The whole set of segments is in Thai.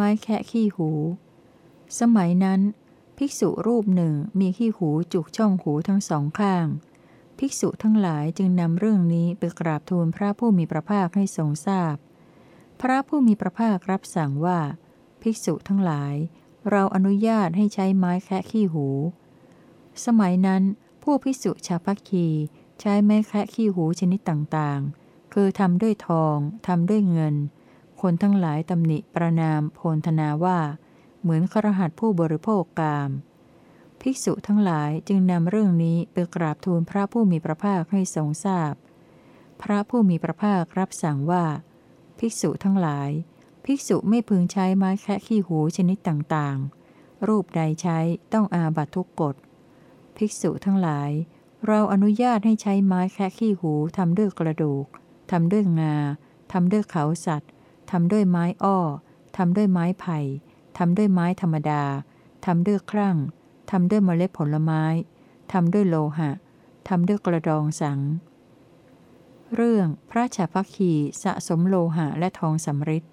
ไม้แคะขี้หู สมัยนั้น ภิกษุรูปหนึ่งมีขี้หูจุกช่องหูทั้งสองข้าง ภิกษุทั้งหลายจึงนำเรื่องนี้ไปกราบทูลพระผู้มีพระภาคให้ทรงทราบพพระผู้มีพระภาครับสั่งว่า ภิกษุทั้งหลาย เราอนุญาตให้ใช้ไม้แคะขี้หู สมัยนั้น ผู้ภิกษุชาวพักคีใช้ไม้แคะขี้หูชนิดต่างๆ คือทำด้วยทองทำด้วยเงิน คนทั้งหลายตำหนิประนามโพนธนาว่า เหมือนครหัสผู้บริโภคกาม ภิกษุทั้งหลายจึงนำเรื่องนี้ไปกราบทูลพระผู้มีพระภาคให้ทรงทราบพพระผู้มีพระภาครับสั่งว่า ภิกษุทั้งหลาย ภิกษุไม่พึงใช้ไม้แคะขี้หูชนิดต่างๆ รูปใดใช้ต้องอาบัตทุกกฎ ภิกษุทั้งหลาย เราอนุญาตให้ใช้ไม้แคะขี้หูทำด้วยกระดูกทำด้วยงาทำด้วยเขาสัตว์ ทำด้วยไม้อ้อทำด้วยไม้ไผ่ทำด้วยไม้ธรรมดาทำด้วยครั่งทำด้วยเมล็ดผลไม้ทำด้วยโลหะทำด้วยกระดองสัง เรื่องพระชาพัคีสะสมโลหะและทองสำริด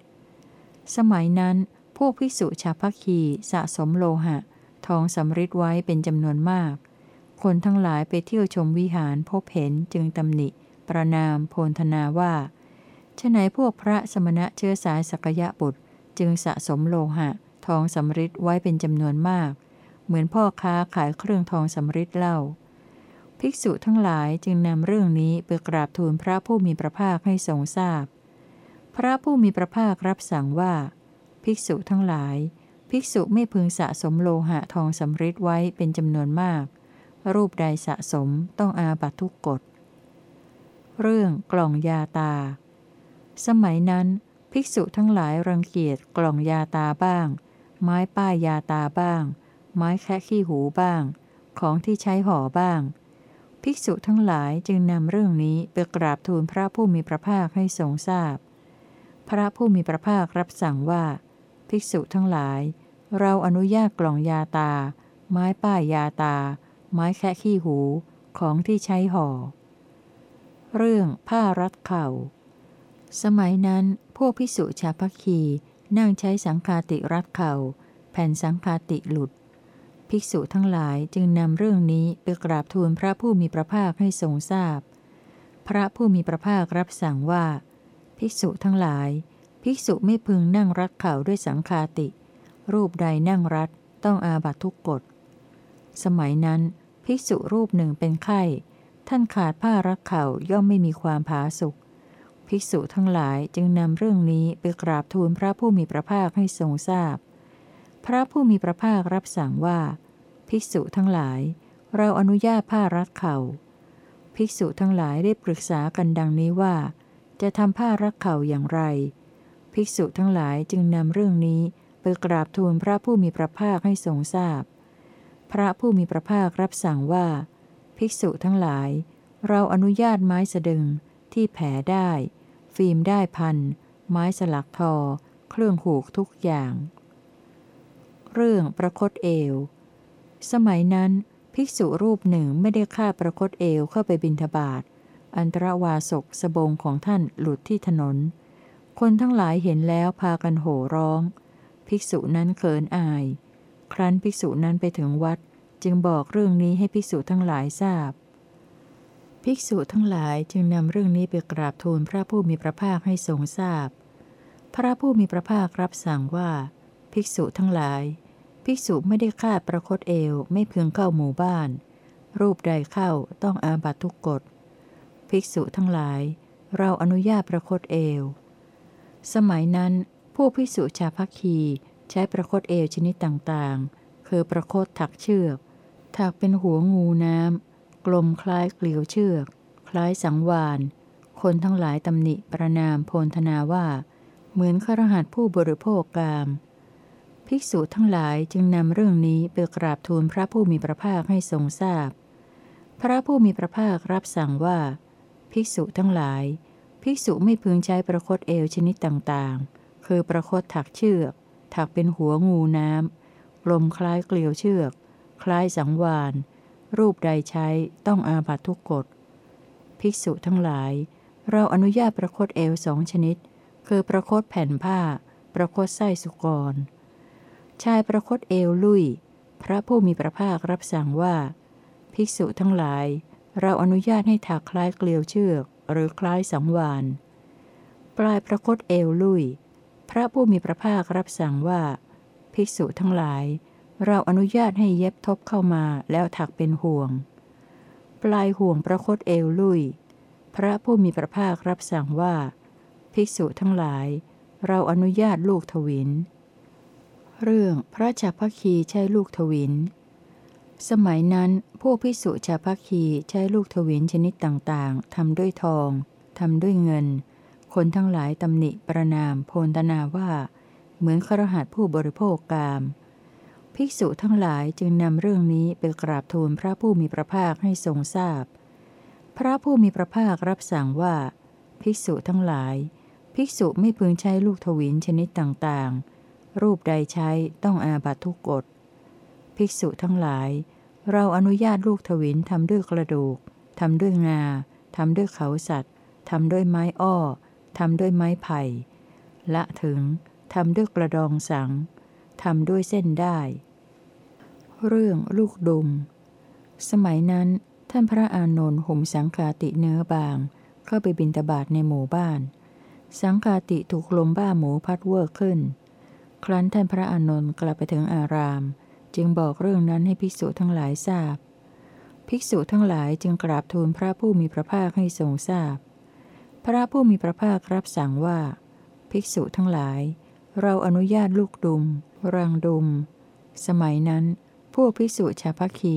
สมัยนั้น พวกภิกษุชาพัคีสะสมโลหะ ทองสำริดไว้เป็นจำนวนมาก คนทั้งหลายไปเที่ยวชมวิหารพบเห็นจึงตำหนิ ประนามโพนธนาว่า ฉไหนพวกพระสมณะเชื้อสายสกยะบุตร จึงสะสมโลหะ ทองสำริดไว้เป็นจำนวนมาก เหมือนพ่อค้าขายเครื่องทองสำริดเล่า ภิกษุทั้งหลายจึงนำเรื่องนี้ไปกราบทูลพระผู้มีพระภาคให้ทรงทราบพพระผู้มีพระภาครับสั่งว่า ภิกษุทั้งหลาย ภิกษุไม่พึงสะสมโลหะทองสำริดไว้เป็นจำนวนมาก รูปใดสะสมต้องอาบัตทุกกฎเรื่องกล่องยาตา สมัยนั้น ภิกษุทั้งหลายรังเกียจกล่องยาตาบ้าง ไม้ป้ายยาตาบ้าง ไม้แคะขี้หูบ้าง ของที่ใช้ห่อบ้าง ภิกษุทั้งหลายจึงนำเรื่องนี้ไปกราบทูลพระผู้มีพระภาคให้ทรงทราบพพระผู้มีพระภาครับสั่งว่า ภิกษุทั้งหลาย เราอนุญาตกล่องยาตา ไม้ป้ายยาตา ไม้แค่ขี้หู ของที่ใช้ห่อ เรื่องผ้ารัดเข่า สมัยนั้นพวกพิสุชาพักคีนั่งใช้สังคาติรัดเข่า แผ่นสังคาติหลุด ภิกษุทั้งหลายจึงนำเรื่องนี้ไปกราบทูลพระผู้มีพระภาคให้ทรงทราบพพระผู้มีพระภาครับสั่งว่า ภิกษุทั้งหลาย ภิกษุไม่พึงนั่งรัดเข่าด้วยสังคาติ รูปใดนั่งรัดต้องอาบัตทุกกฎ สมัยนั้น ภิกษุรูปหนึ่งเป็นไข้ ท่านขาดผ้ารักเข่าย่อมไม่มีความผาสุก ภิกษุทั้งหลายจึงนำเรื่องนี้ไปกราบทูลพระผู้มีพระภาคให้ทรงทราบพพระผู้มีพระภาครับสั่งว่า ภิกษุทั้งหลาย เราอนุญาตผ้ารักเข่า ภิกษุทั้งหลายได้ปรึกษากันดังนี้ว่า จะทำผ้ารักเข่าอย่างไร ภิกษุทั้งหลายจึงนำเรื่องนี้ไปกราบทูลพระผู้มีพระภาคให้ทรงทราบพพระผู้มีพระภาครับสั่งว่า ภิกษุทั้งหลาย เราอนุญาตไม้สะดึง ที่แผ่ได้ ฟิล์มได้พัน ไม้สลักทอ เครื่องหูกทุกอย่าง เรื่องประคตเอว สมัยนั้น ภิกษุรูปหนึ่งไม่ได้ฆ่าประคตเอวเข้าไปบินทบาทอันตรวาสกสบงของท่านหลุดที่ถนน คนทั้งหลายเห็นแล้วพากันโห่ร้อง ภิกษุนั้นเขินอาย ครั้นภิกษุนั้นไปถึงวัด จึงบอกเรื่องนี้ให้ภิกษุทั้งหลายทราบ ภิกษุทั้งหลายจึงนำเรื่องนี้ไปกราบทูลพระผู้มีพระภาคให้ทรงทราบพพระผู้มีพระภาครับสั่งว่า ภิกษุทั้งหลาย ภิกษุไม่ได้ฆ่าประคตเอวไม่เพียงเข้าหมู่บ้าน รูปใดเข้าต้องอาบัตทุกกฎ ภิกษุทั้งหลาย เราอนุญาตประคตเอว สมัยนั้น ผู้ภิกษุชาพักคีใช้ประคตเอวชนิดต่างๆ คือประคตถักเชือก ถักเป็นหัวงูน้ำ กลมคล้ายเกลียวเชือก คล้ายสังวานคนทั้งหลายตำหนิประนามโพนธนาว่า เหมือนขรหัสผู้บริโภคกาม ภิกษุทั้งหลายจึงนำเรื่องนี้ไปกราบทูลพระผู้มีพระภาคให้ทรงทราบพพระผู้มีพระภาครับสั่งว่า ภิกษุทั้งหลาย ภิกษุไม่พึงใช้ประคตเอวชนิดต่างๆ คือประคตถักเชือก ถักเป็นหัวงูน้ำกลมคล้ายเกลียวเชือก คล้ายสังวาน รูปใดใช้ต้องอาบัตทุกกฎ ภิกษุทั้งหลาย เราอนุญาตประคตเอวสองชนิด คือประคตแผ่นผ้า ประคตไส้สุกร ชายประคตเอวลุยพระผู้มีพระภาครับสั่งว่า ภิกษุทั้งหลาย เราอนุญาตให้ถักคล้ายเกลียวเชือก หรือคล้ายสังวานปลายประคตเอวลุยพระผู้มีพระภาครับสั่งว่า ภิกษุทั้งหลาย เราอนุญาตให้เย็บทบเข้ามาแล้วถักเป็นห่วง ปลายห่วงประคตเอวลุย พระผู้มีพระภาครับสั่งว่า ภิกษุทั้งหลาย เราอนุญาตลูกทวิน เรื่องพระชาพคีใช้ลูกทวิน สมัยนั้นพวกภิกษุชาพคีใช้ลูกทวินชนิดต่างๆทำด้วยทองทำด้วยเงิน คนทั้งหลายตำหนิประนามโพนตนาว่า เหมือนครหัสผู้บริโภคกาม ภิกษุทั้งหลายจึงนำเรื่องนี้ไปกราบทูลพระผู้มีพระภาคให้ทรงทราบพพระผู้มีพระภาครับสั่งว่า ภิกษุทั้งหลาย ภิกษุไม่พึงใช้ลูกทวินชนิดต่างๆ รูปใดใช้ต้องอาบัตทุกกฎ ภิกษุทั้งหลาย เราอนุญาตลูกทวินทำด้วยกระดูกทำด้วยงาทำด้วยเขาสัตว์ทำด้วยไม้อ้อทำด้วยไม้ไผ่ ละถึงทำด้วยกระดองสังทำด้วยเส้นได้ เรื่องลูกดุม สมัยนั้นท่านพระอานนท์ห่มสังคาติเนื้อบาง เข้าไปบินตบาทในหมู่บ้าน สังคาติถูกลมบ้าหมูพัดเวอร์ขึ้น ครั้นท่านพระอานนท์กลับไปถึงอาราม จึงบอกเรื่องนั้นให้ภิกษุทั้งหลายทราบ ภิกษุทั้งหลายจึงกราบทูลพระผู้มีพระภาคให้ทรงทราบพพระผู้มีพระภาครับสั่งว่า ภิกษุทั้งหลาย เราอนุญาตลูกดุม รังดุม สมัยนั้น พวกภิกษุชาพัคี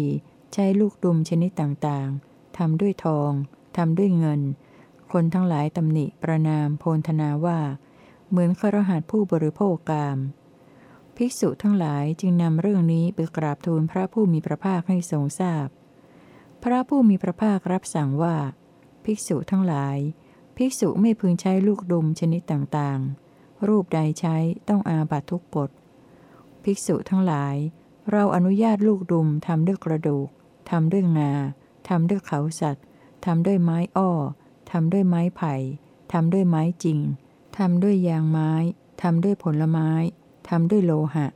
ใช้ลูกดุมชนิดต่างๆ ทำด้วยทอง ทำด้วยเงิน คนทั้งหลายตำหนิประนามโพนธนาว่า เหมือนครหัสผู้บริโภคกาม ภิกษุทั้งหลายจึงนำเรื่องนี้ไปกราบทูลพระผู้มีพระภาคให้ทรงทราบพพระผู้มีพระภาครับสั่งว่า ภิกษุทั้งหลาย ภิกษุไม่พึงใช้ลูกดุมชนิดต่างๆ รูปใดใช้ต้องอาบัตทุกกฎภิกษุทั้งหลาย เราอนุญาตลูกดุมทำด้วยกระดูกทำด้วยงาทำด้วยเขาสัตว์ทำด้วยไม้อ้อทำด้วยไม้ไผ่ทำด้วยไม้จริงทำด้วยยางไม้ทำด้วยผลไม้ทำด้วยโลหะ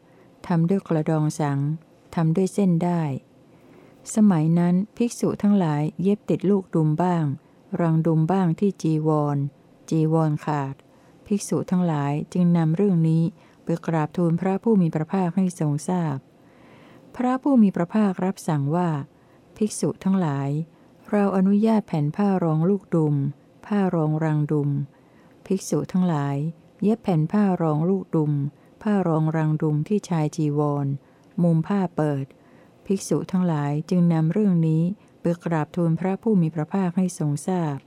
ทำด้วยกระดองสังทำด้วยเส้นได้ สมัยนั้นภิกษุทั้งหลายเย็บติดลูกดุมบ้าง รังดุมบ้างที่จีวร จีวรขาด ภิกษุทั้งหลายจึงนำเรื่องนี้ไปกราบทูลพระผู้มีพระภาคให้ทรงทราบพ พระผู้มีพระภาครับสั่งว่า ภิกษุทั้งหลาย เราอนุญาตแผ่นผ้ารองลูกดุม ผ้ารองรังดุม ภิกษุทั้งหลาย เย็บแผ่นผ้ารองลูกดุม ผ้ารองรังดุมที่ชายจีวร มุมผ้าเปิด ภิกษุทั้งหลายจึงนำเรื่องนี้ไปกราบทูลพระผู้มีพระภาคให้ทรงทราบพ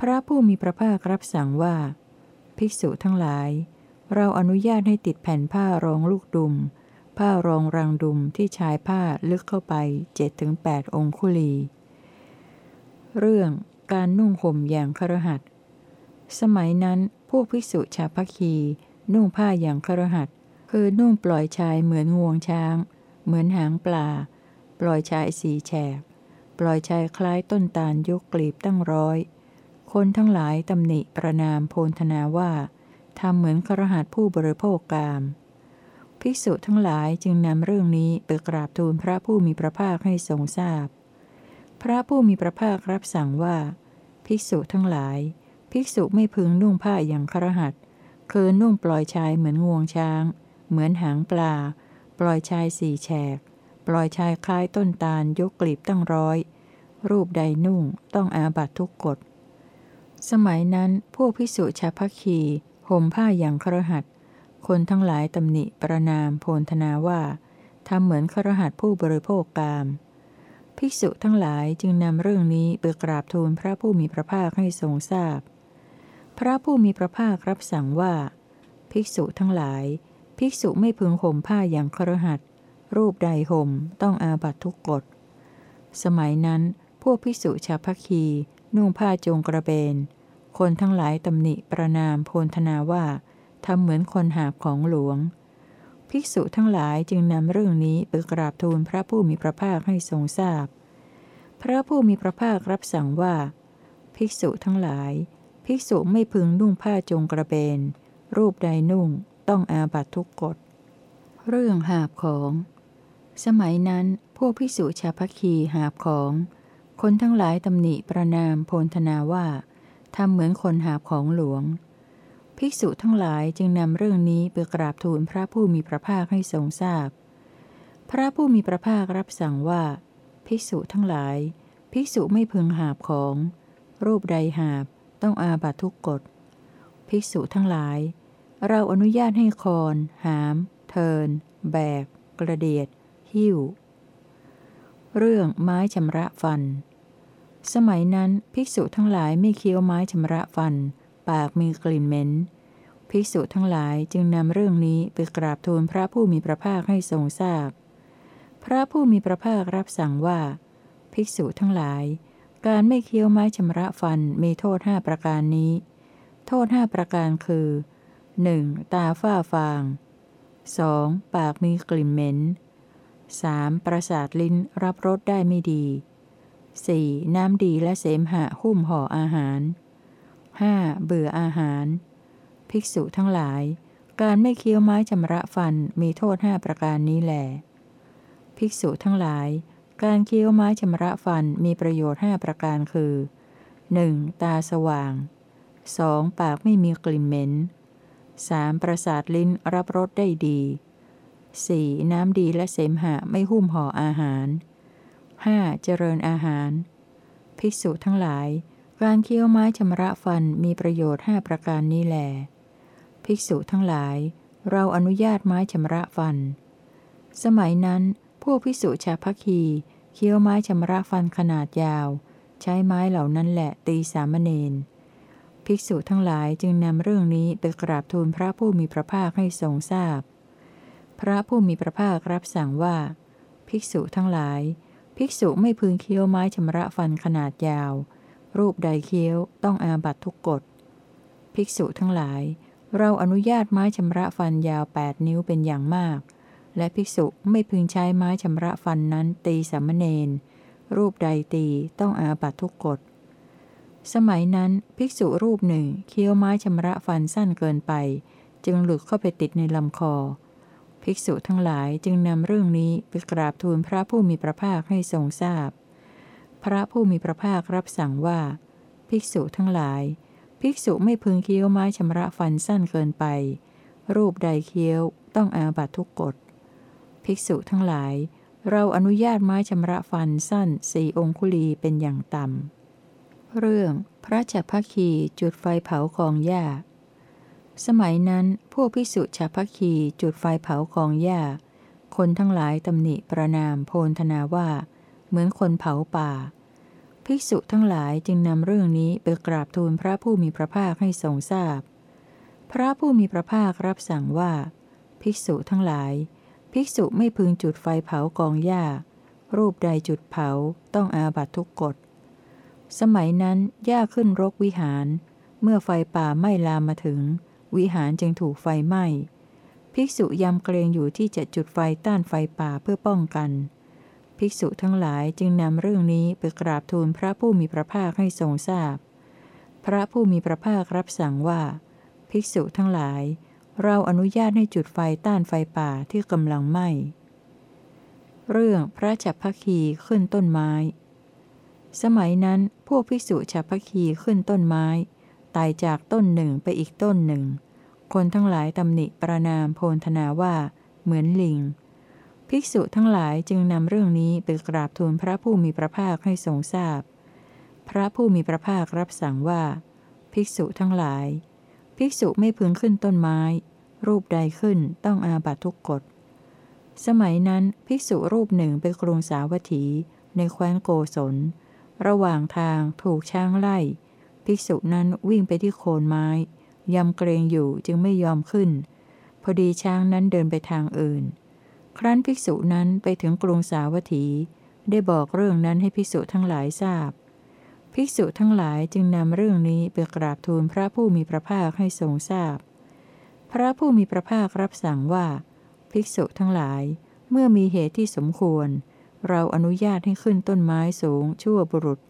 พระผู้มีพระภาครับสั่งว่า ภิกษุทั้งหลาย เราอนุญาตให้ติดแผ่นผ้ารองลูกดุม ผ้ารองรังดุมที่ชายผ้าลึกเข้าไปเจ็ดถึงแปดองคุลี เรื่องการนุ่งห่มอย่างครหัสสมัยนั้นพวกภิกษุชาวพัคีนุ่งผ้าอย่างครหัสคือนุ่งปล่อยชายเหมือนงวงช้าง เหมือนหางปลา ปล่อยชายสีแฉก ปล่อยชายคล้ายต้นตาลยกกลีบตั้งร้อย คนทั้งหลายตำหนิประนามโพนธนาว่าทำเหมือนครหัสผู้บริโภคกาม ภิกษุทั้งหลายจึงนำเรื่องนี้ไปกราบทูลพระผู้มีพระภาคให้ทรงทราบพพระผู้มีพระภาครับสั่งว่า ภิกษุทั้งหลาย ภิกษุไม่พึงนุ่งผ้าอย่างครหัสคือนุ่งปล่อยชายเหมือนงวงช้าง เหมือนหางปลา ปล่อยชายสี่แฉก ปล่อยชายคล้ายต้นตาลยกกลีบตั้งร้อย รูปใดนุ่งต้องอาบัตทุกกฎ สมัยนั้นพวกภิกษุชาพัคีห่มผ้าอย่างครหัส คนทั้งหลายตำหนิประนามโพนธนาว่าทำเหมือนครหัสผู้บริโภคกามภิกษุทั้งหลายจึงนำเรื่องนี้ไปกราบทูลพระผู้มีพระภาคให้ทรงทราบพพระผู้มีพระภาครับสั่งว่า ภิกษุทั้งหลาย ภิกษุไม่พึงห่มผ้าอย่างครหัสรูปใดห่มต้องอาบัตทุกกฎ สมัยนั้น พวกภิกษุชาวพัคีนุ่งผ้าจงกระเบน คนทั้งหลายตำหนิประนามโพนธนาว่า ทำเหมือนคนหาบของหลวง ภิกษุทั้งหลายจึงนำเรื่องนี้ไปกราบทูลพระผู้มีพระภาคให้ทรงทราบพพระผู้มีพระภาครับสั่งว่า ภิกษุทั้งหลาย ภิกษุไม่พึงนุ่งผ้าจงกระเบน รูปใดนุ่งต้องอาบัตทุกกฎ เรื่องหาบของ สมัยนั้นพวกภิกษุชาวพัคีหาบของ คนทั้งหลายตำหนิประนามโพลธนาว่าทำเหมือนคนหาบของหลวง ภิกษุทั้งหลายจึงนำเรื่องนี้ไปกราบทูลพระผู้มีพระภาคให้ทรงทราบพพระผู้มีพระภาครับสั่งว่า ภิกษุทั้งหลาย ภิกษุไม่พึงหาบของ รูปใดหาบต้องอาบัตทุกกฎ ภิกษุทั้งหลาย เราอนุญาตให้คอน หาม เทิน แบก กระเดียด หิ้ว เรื่องไม้ชำระฟัน สมัยนั้นภิกษุทั้งหลายไม่เคี้ยวไม้ชำระฟัน ปากมีกลิ่นเหม็น ภิกษุทั้งหลายจึงนำเรื่องนี้ไปกราบทูลพระผู้มีพระภาคให้ทรงทราบพพระผู้มีพระภาครับสั่งว่า ภิกษุทั้งหลาย การไม่เคี้ยวไม้ชำระฟันมีโทษห้าประการนี้ โทษห้าประการคือ 1. ตาฝ้าฟาง 2. ปากมีกลิ่นเหม็น 3. ประสาทลิ้นรับรสได้ไม่ดี 4. น้ำดีและเสมหะหุ้มห่ออาหาร 5. เบื่ออาหาร ภิกษุทั้งหลาย การไม่เคี้ยวไม้ชำระฟันมีโทษห้าประการนี้แหลภิกษุทั้งหลาย การเคี้ยวไม้ชำระฟันมีประโยชน์ห้าประการคือ 1. ตาสว่าง 2. ปากไม่มีกลิ่นเหม็น 3. ประสาทลิ้นรับรสได้ดี 4. น้ำดีและเสมหะไม่หุ้มห่ออาหาร 5. เจริญอาหาร ภิกษุทั้งหลาย การเคี้ยวไม้ชำระฟันมีประโยชน์ห้าประการนี้แหลภิกษุทั้งหลาย เราอนุญาตไม้ชำระฟัน สมัยนั้น พวกพิสุชาพัคีเคี้ยวไม้ชำระฟันขนาดยาว ใช้ไม้เหล่านั้นแหละตีสามเณรภิกษุทั้งหลายจึงนำเรื่องนี้ไปกราบทูลพระผู้มีพระภาคให้ทรงทราบพพระผู้มีพระภาครับสั่งว่า ภิกษุทั้งหลาย ภิกษุไม่พึงเคี้ยวไม้ชำระฟันขนาดยาว รูปใดเคี้ยวต้องอาบัตทุกกฎ ภิกษุทั้งหลาย เราอนุญาตไม้ชำระฟันยาวแปดนิ้วเป็นอย่างมาก และภิกษุไม่พึงใช้ไม้ชำระฟันนั้นตีสามเณร รูปใดตีต้องอาบัตทุกกฎ สมัยนั้นภิกษุรูปหนึ่งเคี้ยวไม้ชำระฟันสั้นเกินไป จึงหลุดเข้าไปติดในลำคอ ภิกษุทั้งหลายจึงนำเรื่องนี้ไปกราบทูลพระผู้มีพระภาคให้ทรงทราบ พระผู้มีพระภาครับสั่งว่า ภิกษุทั้งหลาย ภิกษุไม่พึงเคี้ยวไม้ชำระฟันสั้นเกินไป รูปใดเคี้ยวต้องอาบัตทุกกฎ ภิกษุทั้งหลาย เราอนุญาตไม้ชำระฟันสั้นสี่องคุลีเป็นอย่างต่ำ เรื่องพระจักพคีจุดไฟเผากองหญ้า สมัยนั้นพวกภิกษุฉัพคีจุดไฟเผากองหญ้า คนทั้งหลายตำหนิประนามโพลธนาว่า เหมือนคนเผาป่า ภิกษุทั้งหลายจึงนำเรื่องนี้ไปกราบทูลพระผู้มีพระภาคให้ทรงทราบพพระผู้มีพระภาครับสั่งว่า ภิกษุทั้งหลาย ภิกษุไม่พึงจุดไฟเผากองหญ้า รูปใดจุดเผาต้องอาบัตทุกกฎ สมัยนั้นหญ้าขึ้นรกวิหาร เมื่อไฟป่าไม่ลามมาถึง วิหารจึงถูกไฟไหม้ภิกษุยำเกรงอยู่ที่จะจุดไฟต้านไฟป่าเพื่อป้องกัน ภิกษุทั้งหลายจึงนำเรื่องนี้ไปกราบทูลพระผู้มีพระภาคให้ทรงทราบพพระผู้มีพระภาครับสั่งว่า ภิกษุทั้งหลาย เราอนุญาตให้จุดไฟต้านไฟป่าที่กำลังไหม้เรื่องพระจับพคีขึ้นต้นไม้ สมัยนั้นพวกภิกษุฉับพคีขึ้นต้นไม้ตายจากต้นหนึ่งไปอีกต้นหนึ่ง คนทั้งหลายตำหนิประนามโพลธนาว่า เหมือนลิง ภิกษุทั้งหลายจึงนำเรื่องนี้ไปกราบทูลพระผู้มีพระภาคให้ทรงทราบพพระผู้มีพระภาครับสั่งว่า ภิกษุทั้งหลาย ภิกษุไม่พึงขึ้นต้นไม้ รูปใดขึ้นต้องอาบัตทุกกฎ สมัยนั้นภิกษุรูปหนึ่งไปกรุงสาวัตถี ในแคว้นโกศล ระหว่างทางถูกช้างไล่ ภิกษุนั้นวิ่งไปที่โคนไม้ยำเกรงอยู่จึงไม่ยอมขึ้น พอดีช้างนั้นเดินไปทางอื่น ครั้นภิกษุนั้นไปถึงกรุงสาวัตถี ได้บอกเรื่องนั้นให้ภิกษุทั้งหลายทราบ ภิกษุทั้งหลายจึงนำเรื่องนี้ไปกราบทูลพระผู้มีพระภาคให้ทรงทราบพพระผู้มีพระภาครับสั่งว่า ภิกษุทั้งหลาย เมื่อมีเหตุที่สมควร เราอนุญาตให้ขึ้นต้นไม้สูงชั่วบุรุษ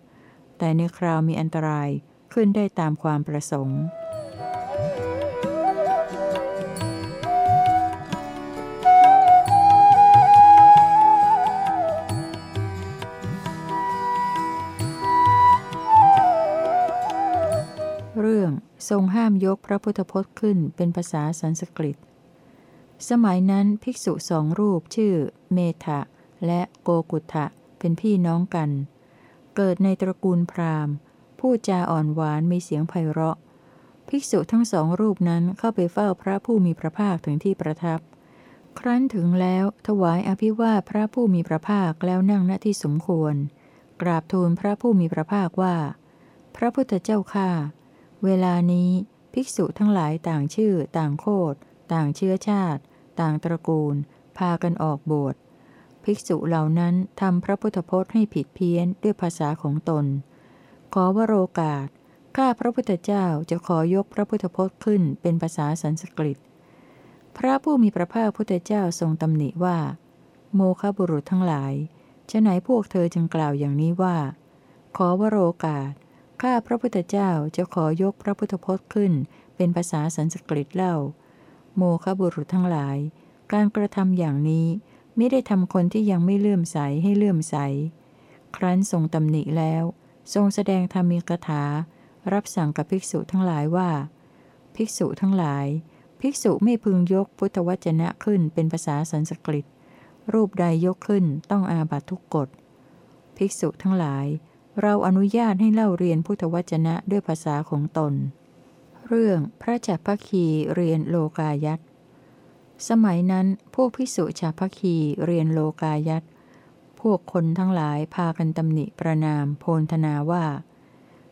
แต่ในคราวมีอันตรายขึ้นได้ตามความประสงค์ ทรงห้ามยกพระพุทธพจน์ขึ้นเป็นภาษาสันสกฤต สมัยนั้นภิกษุสองรูปชื่อ เมธะและโกกุทะเป็นพี่น้องกัน เกิดในตระกูลพราหมณ์พูดจาอ่อนหวานมีเสียงไพเราะ ภิกษุทั้งสองรูปนั้นเข้าไปเฝ้าพระผู้มีพระภาคถึงที่ประทับ ครั้นถึงแล้วถวายอภิวาพระผู้มีพระภาคแล้วนั่งณที่สมควร กราบทูลพระผู้มีพระภาคว่า พระพุทธเจ้าข้า เวลานี้ภิกษุทั้งหลายต่างชื่อ ต่างโคดต่างเชื้อชาติ ต่างตระกูล พากันออกบวชภิกษุเหล่านั้นทำพระพุทธพจน์ให้ผิดเพี้ยนด้วยภาษาของตน ขอวโรกาส ข้าพระพุทธเจ้าจะขอยกพระพุทธพจน์ขึ้นเป็นภาษาสันสกฤต พระผู้มีพระภาคพุทธเจ้าทรงตำหนิว่า โมคบุรุษทั้งหลาย ฉะไหนพวกเธอจึงกล่าวอย่างนี้ว่า ขอวโรกาส ข้าพระพุทธเจ้าจะขอยกพระพุทธพจน์ขึ้น เป็นภาษาสันสกฤตเล่า โมคบุรุษทั้งหลาย การกระทำอย่างนี้ไม่ได้ทำคนที่ยังไม่เลื่อมใสให้เลื่อมใส ครั้นทรงตำหนิแล้ว ทรงแสดงธรรมีกถา รับสั่งกับภิกษุทั้งหลายว่า ภิกษุทั้งหลาย ภิกษุไม่พึงยกพุทธวจนะขึ้นเป็นภาษาสันสกฤต รูปใดยกขึ้นต้องอาบัตทุกกฎ ภิกษุทั้งหลาย เราอนุญาตให้เล่าเรียนพุทธวจนะด้วยภาษาของตน เรื่องพระจักพคีเรียนโลกายัตสมัยนั้นพวกพิสุชาพคีเรียนโลกายัตพวกคนทั้งหลายพากันตำหนิประนามโพนธนาว่า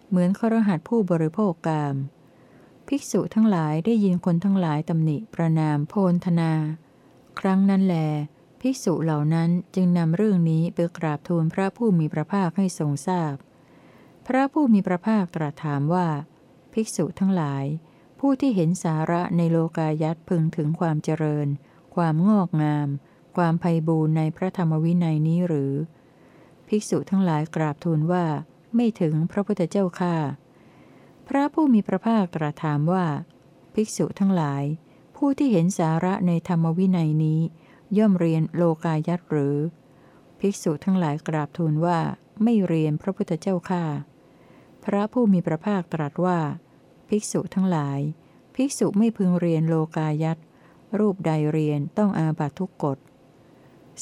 เหมือนครหัสผู้บริโภคกาม ภิกษุทั้งหลายได้ยินคนทั้งหลายตำหนิประนามโพนธนา ครั้งนั้นแล ภิกษุเหล่านั้นจึงนำเรื่องนี้ไปกราบทูลพระผู้มีพระภาคให้ทรงทราบพพระผู้มีพระภาคตรัสถามว่า ภิกษุทั้งหลาย ผู้ที่เห็นสาระในโลกายัตพึงถึงความเจริญ ความงอกงาม ความไพ่บูรในพระธรรมวินัยนี้หรือ ภิกษุทั้งหลายกราบทูลว่า ไม่ถึงพระพุทธเจ้าค่าพระผู้มีพระภาคตรัสถามว่า ภิกษุทั้งหลาย ผู้ที่เห็นสาระในธรรมวินัยนี้ ย่อมเรียนโลกายัตหรือ ภิกษุทั้งหลายกราบทูลว่าไม่เรียนพระพุทธเจ้าค่าพระผู้มีพระภาคตรัสว่า ภิกษุทั้งหลาย ภิกษุไม่พึงเรียนโลกายัตรูปใดเรียนต้องอาบัตทุกกฎ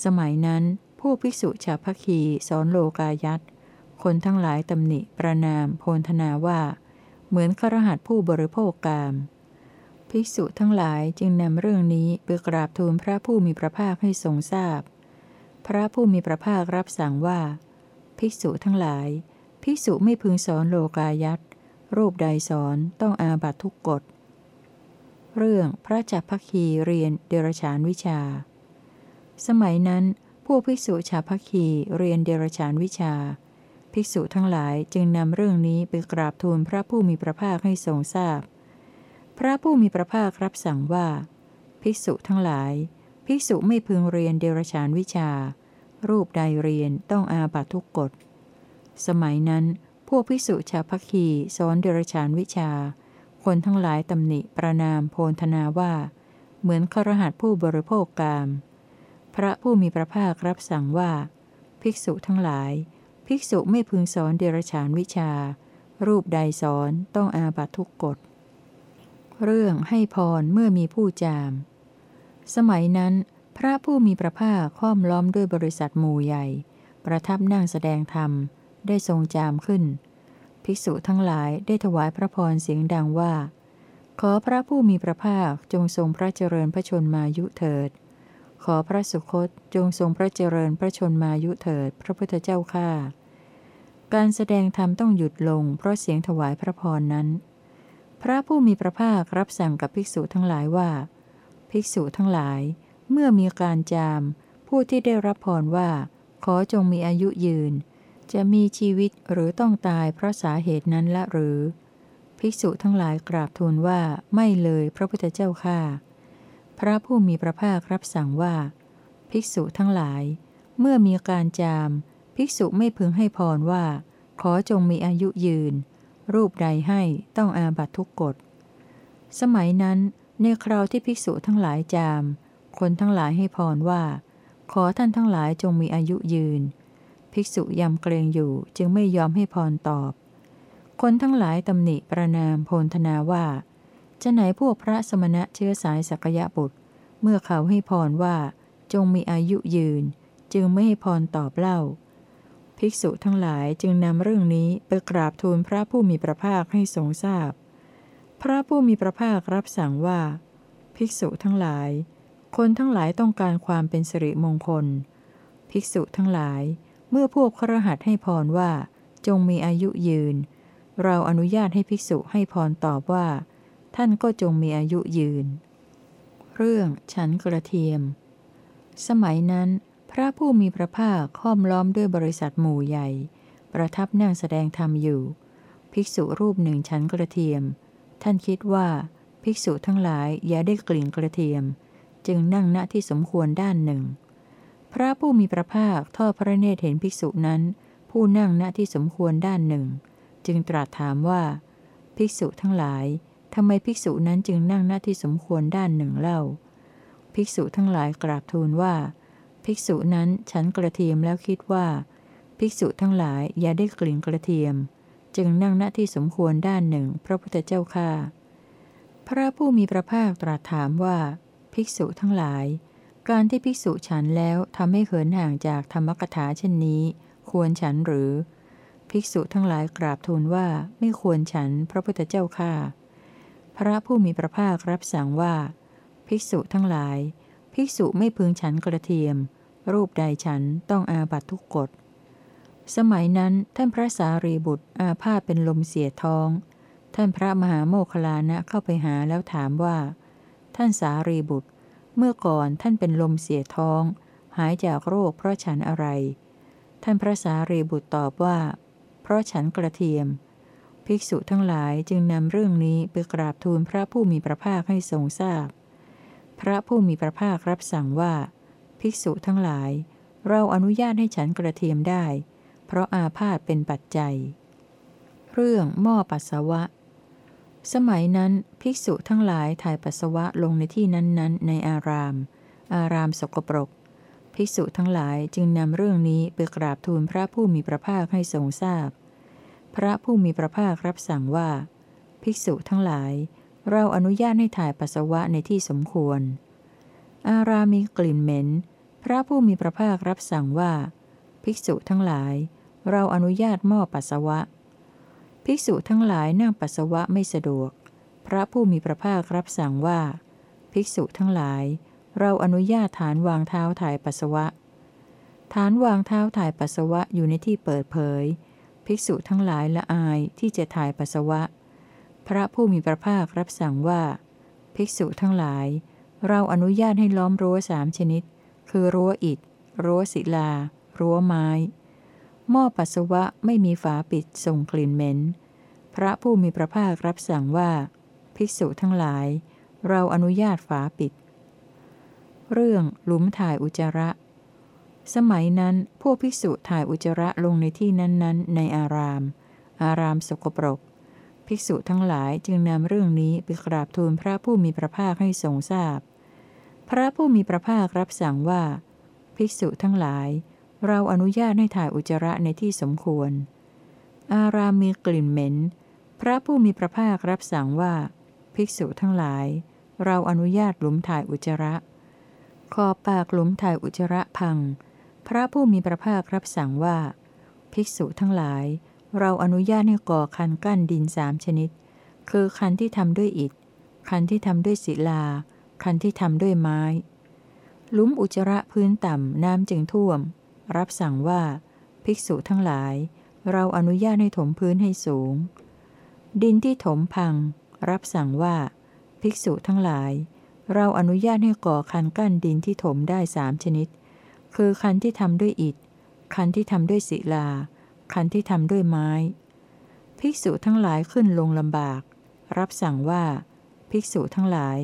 สมัยนั้นผู้ภิกษุชาวพัคีสอนโลกายัตคนทั้งหลายตำหนิประนามโพนธนาว่า เหมือนครหัสผู้บริโภคกาม ภิกษุทั้งหลายจึงนำเรื่องนี้ไปกราบทูลพระผู้มีพระภาคให้ทรงทราบพพระผู้มีพระภาครับสั่งว่า ภิกษุทั้งหลาย ภิกษุไม่พึงสอนโลกายัตรูปใดสอนต้องอาบัตทุกกฎ เรื่องพระจักพคีเรียนเดรฉานวิชา สมัยนั้นผู้ภิกษุชาพคีเรียนเดรฉานวิชา ภิกษุทั้งหลายจึงนำเรื่องนี้ไปกราบทูลพระผู้มีพระภาคให้ทรงทราบพ พระผู้มีพระภาครับสั่งว่า ภิกษุทั้งหลาย ภิกษุไม่พึงเรียนเดรฉานวิชา รูปใดเรียนต้องอาบัตทุกกฎ สมัยนั้น พวกภิกษุชาวพักคีสอนเดรชานวิชา คนทั้งหลายตำหนิประณามโพนทะนาว่า เหมือนคฤหัสถ์ผู้บริโภคกาม พระผู้มีพระภาครับสั่งว่า ภิกษุทั้งหลาย ภิกษุไม่พึงสอนเดรชานวิชา รูปใดสอนต้องอาบัติทุกกฏ เรื่องให้พรเมื่อมีผู้จาม สมัยนั้น พระผู้มีพระภาคห้อมล้อมด้วยบริษัทหมู่ใหญ่ ประทับนั่งแสดงธรรม ได้ทรงจามขึ้น ภิกษุทั้งหลายได้ถวายพระพรเสียงดังว่า ขอพระผู้มีพระภาคจงทรงพระเจริญพระชนมายุเถิด ขอพระสุคตจงทรงพระเจริญพระชนมายุเถิด พระพุทธเจ้าข้าการแสดงธรรมต้องหยุดลง เพราะเสียงถวายพระพรนั้น พระผู้มีพระภาครับสั่งกับภิกษุทั้งหลายว่า ภิกษุทั้งหลาย เมื่อมีการจาม ผู้ที่ได้รับพรว่า ขอจงมีอายุยืน จะมีชีวิตหรือต้องตายเพราะสาเหตุนั้นละหรือ ภิกษุทั้งหลายกราบทูลว่าไม่เลยพระพุทธเจ้าข้าพระผู้มีพระภาครับสั่งว่า ภิกษุทั้งหลาย เมื่อมีการจาม ภิกษุไม่พึงให้พรว่า ขอจงมีอายุยืน รูปใดให้ต้องอาบัตทุกกฎ สมัยนั้นในคราวที่ภิกษุทั้งหลายจาม คนทั้งหลายให้พรว่า ขอท่านทั้งหลายจงมีอายุยืน ภิกษุยำเกรงอยู่จึงไม่ยอมให้พรตอบ คนทั้งหลายตำหนิประนามโพนธนาว่า จะไหนพวกพระสมณะเชื้อสายสักยะบุตร เมื่อเขาให้พรว่า จงมีอายุยืน จึงไม่ให้พรตอบเล่า ภิกษุทั้งหลายจึงนำเรื่องนี้ไปกราบทูลพระผู้มีพระภาคให้ทรงทราบพพระผู้มีพระภาครับสั่งว่า ภิกษุทั้งหลาย คนทั้งหลายต้องการความเป็นสิริมงคล ภิกษุทั้งหลาย เมื่อพวกครหัสให้พรว่า จงมีอายุยืน เราอนุญาตให้ภิกษุให้พรตอบว่า ท่านก็จงมีอายุยืน เรื่อง ฉันกระเทียม สมัยนั้น พระผู้มีพระภาคห้อมล้อมด้วยบริษัทหมู่ใหญ่ ประทับนั่งแสดงธรรมอยู่ ภิกษุรูปหนึ่งฉันกระเทียม ท่านคิดว่า ภิกษุทั้งหลายอย่าได้กลิ่นกระเทียม จึงนั่งณที่สมควรด้านหนึ่ง พระผู้มีพระภาคทอดพระเนตรเห็นภิกษุนั้น ผู้นั่งณที่สมควรด้านหนึ่ง จึงตรัสถามว่า ภิกษุทั้งหลายทำไมภิกษุนั้นจึงนั่งณที่สมควรด้านหนึ่งเล่า ภิกษุทั้งหลายกราบทูลว่า ภิกษุนั้นฉันกระเทียมแล้วคิดว่า ภิกษุทั้งหลายอย่าได้กลิ่นกระเทียม จึงนั่งณที่สมควรด้านหนึ่ง พระพุทธเจ้าค่าพระผู้มีพระภาคตรัสถามว่า ภิกษุทั้งหลาย การที่ภิกษุฉันแล้วทำให้เขินห่างจากธรรมกถาเช่นนี้ ควรฉันหรือ ภิกษุทั้งหลายกราบทูลว่าไม่ควรฉันพระพุทธเจ้าค่าพระผู้มีพระภาครับสั่งว่า ภิกษุทั้งหลาย ภิกษุไม่พึงฉันกระเทียม รูปใดฉันต้องอาบัตทุกกฎ สมัยนั้นท่านพระสารีบุตรอาพาธเป็นลมเสียท้อง ท่านพระมหาโมคลานะเข้าไปหาแล้วถามว่า ท่านสารีบุตร เมื่อก่อนท่านเป็นลมเสียท้อง หายจากโรคเพราะฉันอะไร ท่านพระสารีบุตรตอบว่า เพราะฉันกระเทียม ภิกษุทั้งหลายจึงนำเรื่องนี้ไปกราบทูลพระผู้มีพระภาคให้ทรงทราบพพระผู้มีพระภาครับสั่งว่า ภิกษุทั้งหลาย เราอนุญาตให้ฉันกระเทียมได้ เพราะอาพาธเป็นปัจจัย เรื่องหม้อปัสสาวะ สมัยนั้นภิกษุทั้งหลายถ่ายปัสสาวะลงในที่นั้นๆ ในอาราม อารามสกปรก ภิกษุทั้งหลายจึงนำเรื่องนี้ไปกราบทูลพระผู้มีพระภาคให้ทรงทราบพพระผู้มีพระภาครับสั่งว่า ภิกษุทั้งหลาย เราอนุญาตให้ถ่ายปัสสาวะในที่สมควร อารามีกลิ่นเหม็น พระผู้มีพระภาครับสั่งว่า ภิกษุทั้งหลาย เราอนุญาตหม้อปัสสาวะ ภิกษุทั้งหลายนั่งปัสสาวะไม่สะดวก พระผู้มีพระภาครับสั่งว่า ภิกษุทั้งหลาย เราอนุญาตฐานวางเท้าถ่ายปัสสาวะ ฐานวางเท้าถ่ายปัสสาวะอยู่ในที่เปิดเผย ภิกษุทั้งหลายละอายที่จะถ่ายปัสสาวะ พระผู้มีพระภาครับสั่งว่า ภิกษุทั้งหลาย เราอนุญาตให้ล้อมรั้วสามชนิด คือรั้วอิฐ รั้วศิลา รั้วไม้ หม้อปัสสาวะไม่มีฝาปิดส่งกลิ่นเหม็น พระผู้มีพระภาครับสั่งว่า ภิกษุทั้งหลาย เราอนุญาตฝาปิด เรื่องหลุมถ่ายอุจจาระ สมัยนั้นพวกภิกษุถ่ายอุจจาระลงในที่นั้นๆ ในอาราม อารามสกปรกภิกษุทั้งหลายจึงนำเรื่องนี้ไปกราบทูลพระผู้มีพระภาคให้ทรงทราบ พระผู้มีพระภาครับสั่งว่า ภิกษุทั้งหลาย เราอนุญาตให้ถ่ายอุจจาระในที่สมควร อารามมีกลิ่นเหม็น พระผู้มีพระภาครับสั่งว่า ภิกษุทั้งหลาย เราอนุญาตหลุมถ่ายอุจจาระ ขอปากหลุมถ่ายอุจจาระพัง พระผู้มีพระภาครับสั่งว่า ภิกษุทั้งหลาย เราอนุญาตให้ก่อคันกั้นดินสามชนิด คือคันที่ทำด้วยอิฐ คันที่ทำด้วยศิลา คันที่ทำด้วยไม้ ลุมอุจระพื้นต่ำน้ำจึงท่วม รับสั่งว่า ภิกษุทั้งหลาย เราอนุญาตให้ถมพื้นให้สูง ดินที่ถมพัง รับสั่งว่า ภิกษุทั้งหลาย เราอนุญาตให้ก่อคันกั้นดินที่ถมได้สามชนิด คือคันที่ทำด้วยอิฐ คันที่ทำด้วยศิลา คันที่ทำด้วยไม้ ภิกษุทั้งหลายขึ้นลงลำบาก รับสั่งว่า ภิกษุทั้งหลาย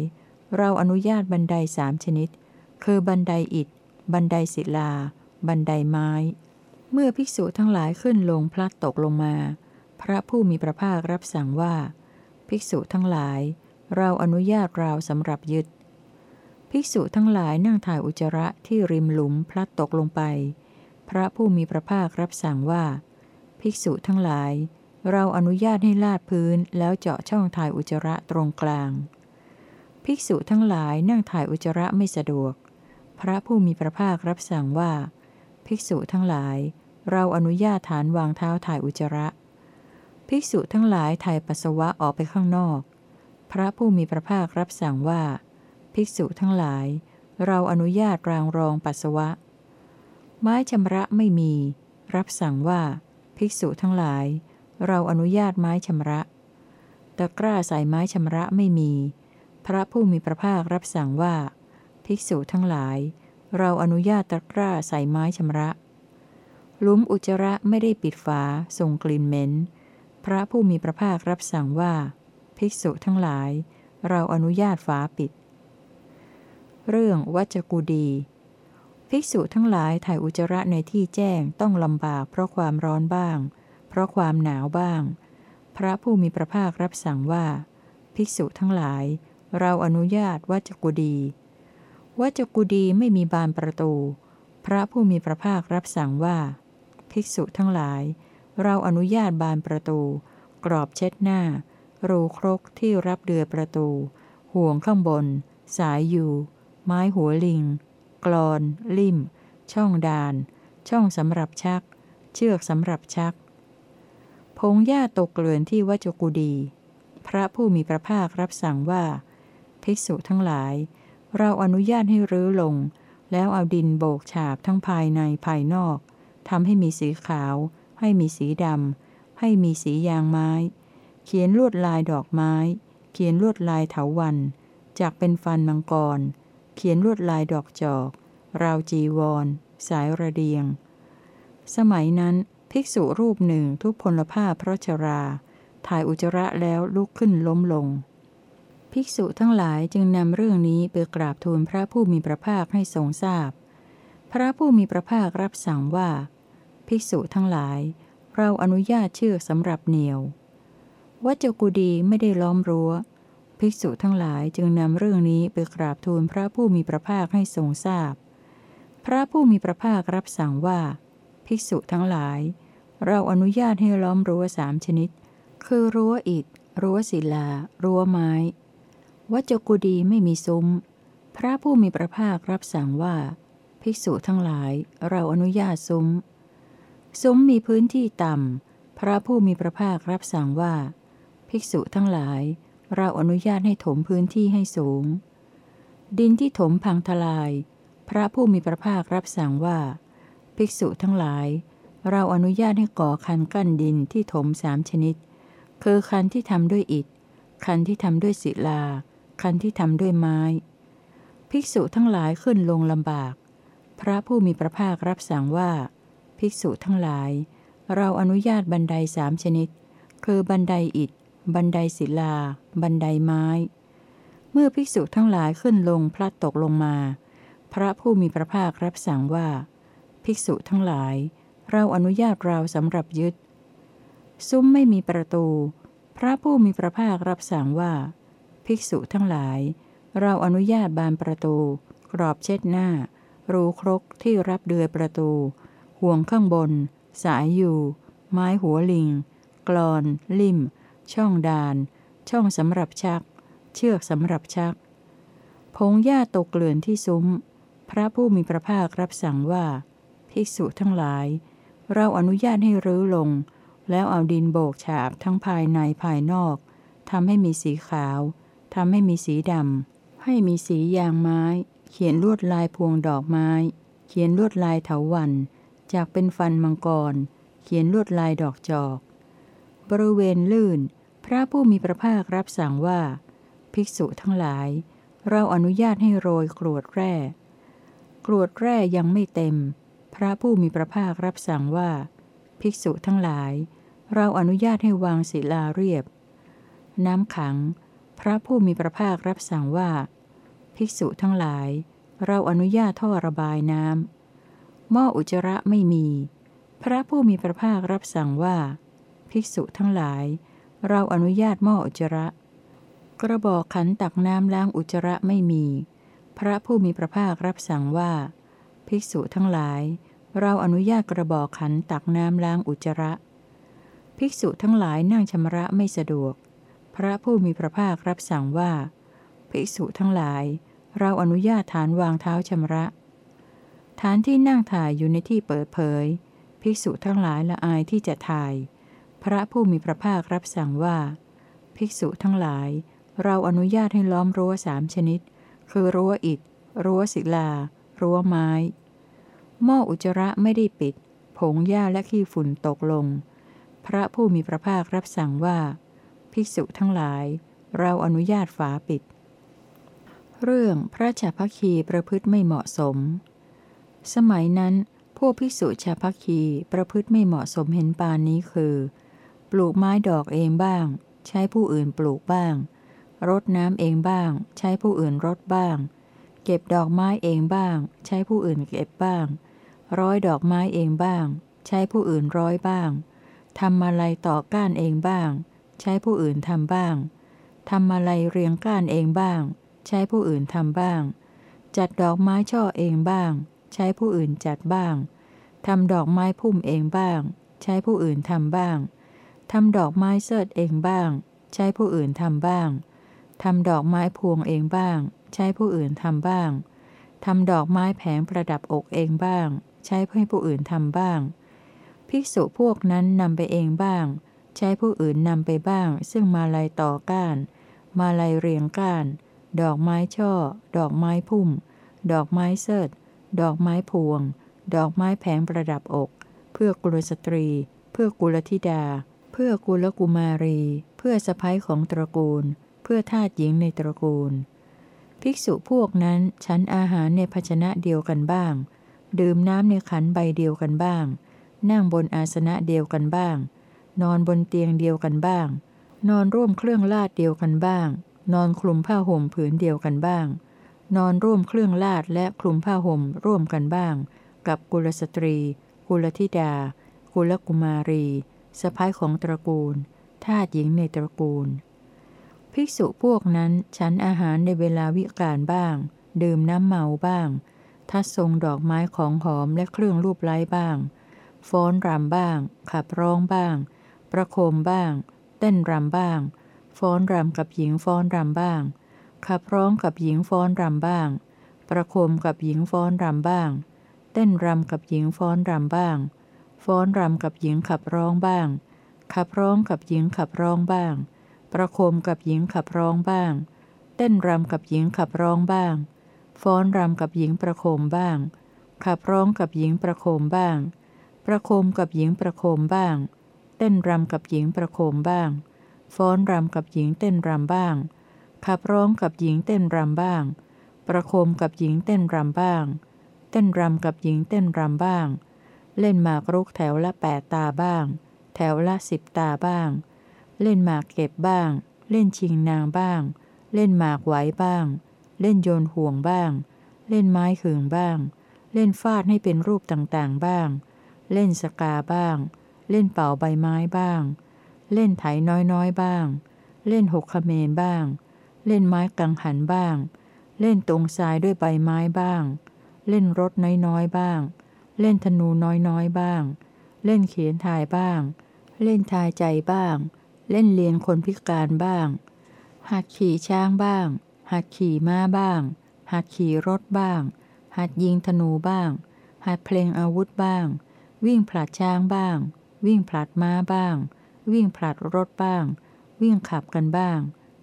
เราอนุญาตบันไดสามชนิด คือบันไดอิฐ บันไดศิลา บันไดไม้ เมื่อภิกษุทั้งหลายขึ้นลงพลัดตกลงมา พระผู้มีพระภาครับสั่งว่า ภิกษุทั้งหลาย เราอนุญาตราวสำหรับยึด ภิกษุทั้งหลายนั่งถ่ายอุจจาระที่ริมหลุมพลัดตกลงไป พระผู้มีพระภาครับสั่งว่า ภิกษุทั้งหลาย เราอนุญาตให้ลาดพื้นแล้วเจาะช่องถ่ายอุจจาระตรงกลาง ภิกษุทั้งหลายนั่งถ่ายอุจจาระไม่สะดวก พระผู้มีพระภาครับสั่งว่า ภิกษุทั้งหลาย เราอนุญาตฐานวางเท้าถ่ายอุจจาระ ภิกษุทั้งหลายถ่ายปัสสาวะออกไปข้างนอก พระผู้มีพระภาครับสั่งว่า ภิกษุทั้งหลาย เราอนุญาตรางรองปัสสาวะ ไม้ชำระไม่มี รับสั่งว่า ภิกษุทั้งหลาย เราอนุญาตไม้ชำระตะกร้าใส่ไม้ชำระไม่มี พระผู้มีพระภาครับสั่งว่า ภิกษุทั้งหลาย เราอนุญาตตะกร้าใส่ไม้ชำระลุมอุจจาระไม่ได้ปิดฝาส่งกลิ่นเหม็น พระผู้มีพระภาครับสั่งว่า ภิกษุทั้งหลาย เราอนุญาตฝาปิด เรื่องวัจกุดี ภิกษุทั้งหลายถ่ายอุจจาระในที่แจ้งต้องลำบากเพราะความร้อนบ้าง เพราะความหนาวบ้าง พระผู้มีพระภาครับสั่งว่า ภิกษุทั้งหลาย เราอนุญาตวัจกุดีวัจกุดีไม่มีบานประตู พระผู้มีพระภาครับสั่งว่า ภิกษุทั้งหลาย เราอนุญาตบานประตู กรอบเช็ดหน้า รูครกที่รับเดือประตู ห่วงข้างบน สายอยู่ ไม้หัวลิง กรอน ลิ่ม ช่องดาน ช่องสำหรับชัก เชือกสำหรับชัก พงหญ้าตกเกลื่อนที่วัจกุดี พระผู้มีพระภาครับสั่งว่า ภิกษุทั้งหลาย เราอนุญาตให้รื้อลง แล้วเอาดินโบกฉาบทั้งภายในภายนอกทำให้มีสีขาว ให้มีสีดำให้มีสียางไม้ เขียนลวดลายดอกไม้ เขียนลวดลายเถาวันจากเป็นฟันมังกร เขียนลวดลายดอกจอก ราวจีวร สายระเดียง สมัยนั้นภิกษุรูปหนึ่งทุพพลภาพเพราะชรา ถ่ายอุจระแล้วลุกขึ้นล้มลง ภิกษุทั้งหลายจึงนำเรื่องนี้ไปกราบทูลพระผู้มีพระภาคให้ทรงทราบพพระผู้มีพระภาครับสั่งว่า ภิกษุทั้งหลาย เราอนุญาตเชือกสำหรับเหนียว วัจกุดีไม่ได้ล้อมรัว้ว ภิกษุทั้งหลายจึงนำเรื่องนี้ไปกราบทูลพระผู้มีพระภาคให้ทรงทราบพพระผู้มีพระภาครับสั่งว่า ภิกษุทั้งหลาย เราอนุญาตให้ล้อมรั้วสามชนิด คือรั้วอิฐรั้วศิลา รั้วไม้ วัจกุดีไม่มีซุ้ม พระผู้มีพระภาครับสั่งว่า ภิกษุทั้งหลายเราอนุญาตซุ้ม ซุ้มมีพื้นที่ต่ำ พระผู้มีพระภาครับสั่งว่า ภิกษุทั้งหลาย เราอนุญาตให้ถมพื้นที่ให้สูง ดินที่ถมพังทลาย พระผู้มีพระภาครับสั่งว่า ภิกษุทั้งหลาย เราอนุญาตให้ก่อคันกั้นดินที่ถมสามชนิด คือคันที่ทำด้วยอิฐ คันที่ทำด้วยศิลา คันที่ทำด้วยไม้ ภิกษุทั้งหลายขึ้นลงลำบาก พระผู้มีพระภาครับสั่งว่า ภิกษุทั้งหลาย เราอนุญาตบันไดสามชนิด คือบันไดอิฐ บันไดศิลา บันไดไม้ เมื่อภิกษุทั้งหลายขึ้นลงพลัดตกลงมา พระผู้มีพระภาครับสั่งว่า ภิกษุทั้งหลาย เราอนุญาตเราสำหรับยึด ซุ้มไม่มีประตู พระผู้มีพระภาครับสั่งว่า ภิกษุทั้งหลาย เราอนุญาตบานประตู กรอบเช็ดหน้า รูครกที่รับเดือยประตู ห่วงข้างบน สายอยู่ ไม้หัวลิง กรอน ลิ่ม ช่องดาน ช่องสำหรับชัก เชือกสำหรับชัก พงหญ้าตกเกลื่อนที่ซุ้ม พระผู้มีพระภาครับสั่งว่า ภิกษุทั้งหลาย เราอนุญาตให้รื้อลง แล้วเอาดินโบกฉาบทั้งภายในภายนอกทำให้มีสีขาว ทำให้มีสีดำ ให้มีสียางไม้ เขียนลวดลายพวงดอกไม้ เขียนลวดลายเถาวัน จากเป็นฟันมังกร เขียนลวดลายดอกจอก บริเวณลื่น พระผู้มีพระภาครับสั่งว่า ภิกษุทั้งหลาย เราอนุญาตให้โรยกรวดแร่ กรวดแร่ยังไม่เต็ม พระผู้มีพระภาครับสั่งว่า ภิกษุทั้งหลาย เราอนุญาตให้วางศิลาเรียบ น้ำขัง พระผู้มีพระภาครับสั่งว่า ภิกษุทั้งหลาย เราอนุญาตท่อระบายน้ำหม้ออุจจาระไม่มี พระผู้มีพระภาครับสั่งว่า ภิกษุทั้งหลาย เราอนุญาตหม้ออุจจาระ กระบอกขันตักน้ำล้างอุจจาระไม่มี พระผู้มีพระภาครับสั่งว่า ภิกษุทั้งหลาย เราอนุญาตกระบอกขันตักน้ำล้างอุจจาระ ภิกษุทั้งหลายนั่งชำระไม่สะดวก พระผู้มีพระภาครับสั่งว่า ภิกษุทั้งหลาย เราอนุญาตฐานวางเท้าชำระ ฐานที่นั่งถ่ายอยู่ในที่เปิดเผย ภิกษุทั้งหลายละอายที่จะถ่าย พระผู้มีพระภาครับสั่งว่า ภิกษุทั้งหลาย เราอนุญาตให้ล้อมรั้วสามชนิด คือรั้วอิฐ รั้วศิลา รั้วไม้ หม้ออุจระไม่ได้ปิด ผงหญ้าและขี้ฝุ่นตกลง พระผู้มีพระภาครับสั่งว่า ภิกษุทั้งหลาย เราอนุญาตฝาปิด เรื่องพระชาพัคีประพฤติไม่เหมาะสม สมัยนั้น พวกภิกษุชาพัคีประพฤติไม่เหมาะสมเห็นปานนี้คือ ปลูกไม้ดอกเองบ้าง ใช้ผู้อื่นปลูกบ้าง รดน้ำเองบ้าง ใช้ผู้อื่นรดบ้าง เก็บดอกไม้เองบ้าง ใช้ผู้อื่นเก็บบ้าง ร้อยดอกไม้เองบ้าง ใช้ผู้อื่นร้อยบ้างทำมาลัยต่อก้านเองบ้าง ใช้ผู้อื่นทำบ้างทำมาลัยเรียงก้านเองบ้าง ใช้ผู้อื่นทำบ้าง จัดดอกไม้ช่อเองบ้าง ใช้ผู้อื่นจัดบ้างทำดอกไม้พุ่มเองบ้าง ใช้ผู้อื่นทำบ้างทำดอกไม้เสิร์เองบ้าง ใช้ผู้อื่นทำบ้างทำดอกไม้พวงเองบ้าง ใช้ผู้อื่นทำบ้างทำดอกไม้แผงประดับอกเองบ้าง ใช้ให้ผู้อื่นทำบ้าง ภิกษุพวกนั้นนำไปเองบ้าง ใช้ผู้อื่นนำไปบ้าง ซึ่งมาลายต่อก้าน มาลายเรียงก้าน ดอกไม้ช่อ ดอกไม้พุ่ม ดอกไม้เสิร์ดอกไม้พวง ดอกไม้แผงประดับอก เพื่อกุลสตรี เพื่อกุลธิดา เพื่อกุลกุมารี เพื่อสะพ้ยของตระกูล เพื่อทาสหญิงในตระกูล ภิกษุพวกนั้นฉันอาหารในภาชนะเดียวกันบ้าง ดื่มน้ำในขันใบเดียวกันบ้าง นั่งบนอาสนะเดียวกันบ้าง นอนบนเตียงเดียวกันบ้าง นอนร่วมเครื่องลาดเดียวกันบ้าง นอนคลุมผ้าห่มผืนเดียวกันบ้าง นอนร่วมเครื่องลาดและคลุมผ้าห่มร่วมกันบ้าง กับกุลสตรี กุลธิดา กุลกุมารีสะพ้ายของตระกูล ทาสหญิงในตระกูล ภิกษุพวกนั้นฉันอาหารในเวลาวิกาลบ้าง ดื่มน้ำเมาบ้างทัดทรงดอกไม้ของหอมและเครื่องรูปไล้บ้าง ฟ้อนรำบ้าง ขับร้องบ้าง ประโคมบ้าง เต้นรำบ้าง ฟ้อนรำกับหญิงฟ้อนรำบ้าง ขับร้องกับหญิงฟ้อนรำบ้าง ประโคมกับหญิงฟ้อนรำบ้าง เต้นรำกับหญิงฟ้อนรำบ้าง ฟ้อนรำกับหญิงขับร้องบ้าง ขับร้องกับหญิงขับร้องบ้าง ประโคมกับหญิงขับร้องบ้าง เต้นรำกับหญิงขับร้องบ้าง ฟ้อนรำกับหญิงประโคมบ้าง ขับร้องกับหญิงประโคมบ้าง ประโคมกับหญิงประโคมบ้างเต้นรำกับหญิงประโคมบ้าง ฟ้อนรำกับหญิงเต้นรำบ้าง ขับร้องกับหญิงเต้นรำบ้าง ประโคมกับหญิงเต้นรำบ้าง เต้นรำกับหญิงเต้นรำบ้าง เล่นหมากรุกแถวละแปดตาบ้าง แถวละสิบตาบ้าง เล่นหมากเก็บบ้าง เล่นชิงนางบ้าง เล่นหมากไหวบ้าง เล่นโยนห่วงบ้าง เล่นไม้ขึงบ้าง เล่นฟาดให้เป็นรูปต่างๆบ้าง เล่นสกาบ้าง เล่นเป่าใบไม้บ้าง เล่นไถน้อยๆบ้าง เล่นหกขเมนบ้าง เล่นไม้กังหันบ้าง เล่นตรงทรายด้วยใบไม้บ้าง เล่นรถน้อยๆบ้าง เล่นธนูน้อยๆบ้าง เล่นเขียนทายบ้าง เล่นทายใจบ้าง เล่นเรียนคนพิการบ้าง หัดขี่ช้างบ้าง หัดขี่ม้าบ้าง หัดขี่รถบ้าง หัดยิงธนูบ้าง หัดเพลงอาวุธบ้าง วิ่งผลัดช้างบ้าง วิ่งผลัดม้าบ้าง วิ่งผลัดรถบ้าง วิ่งขับกันบ้าง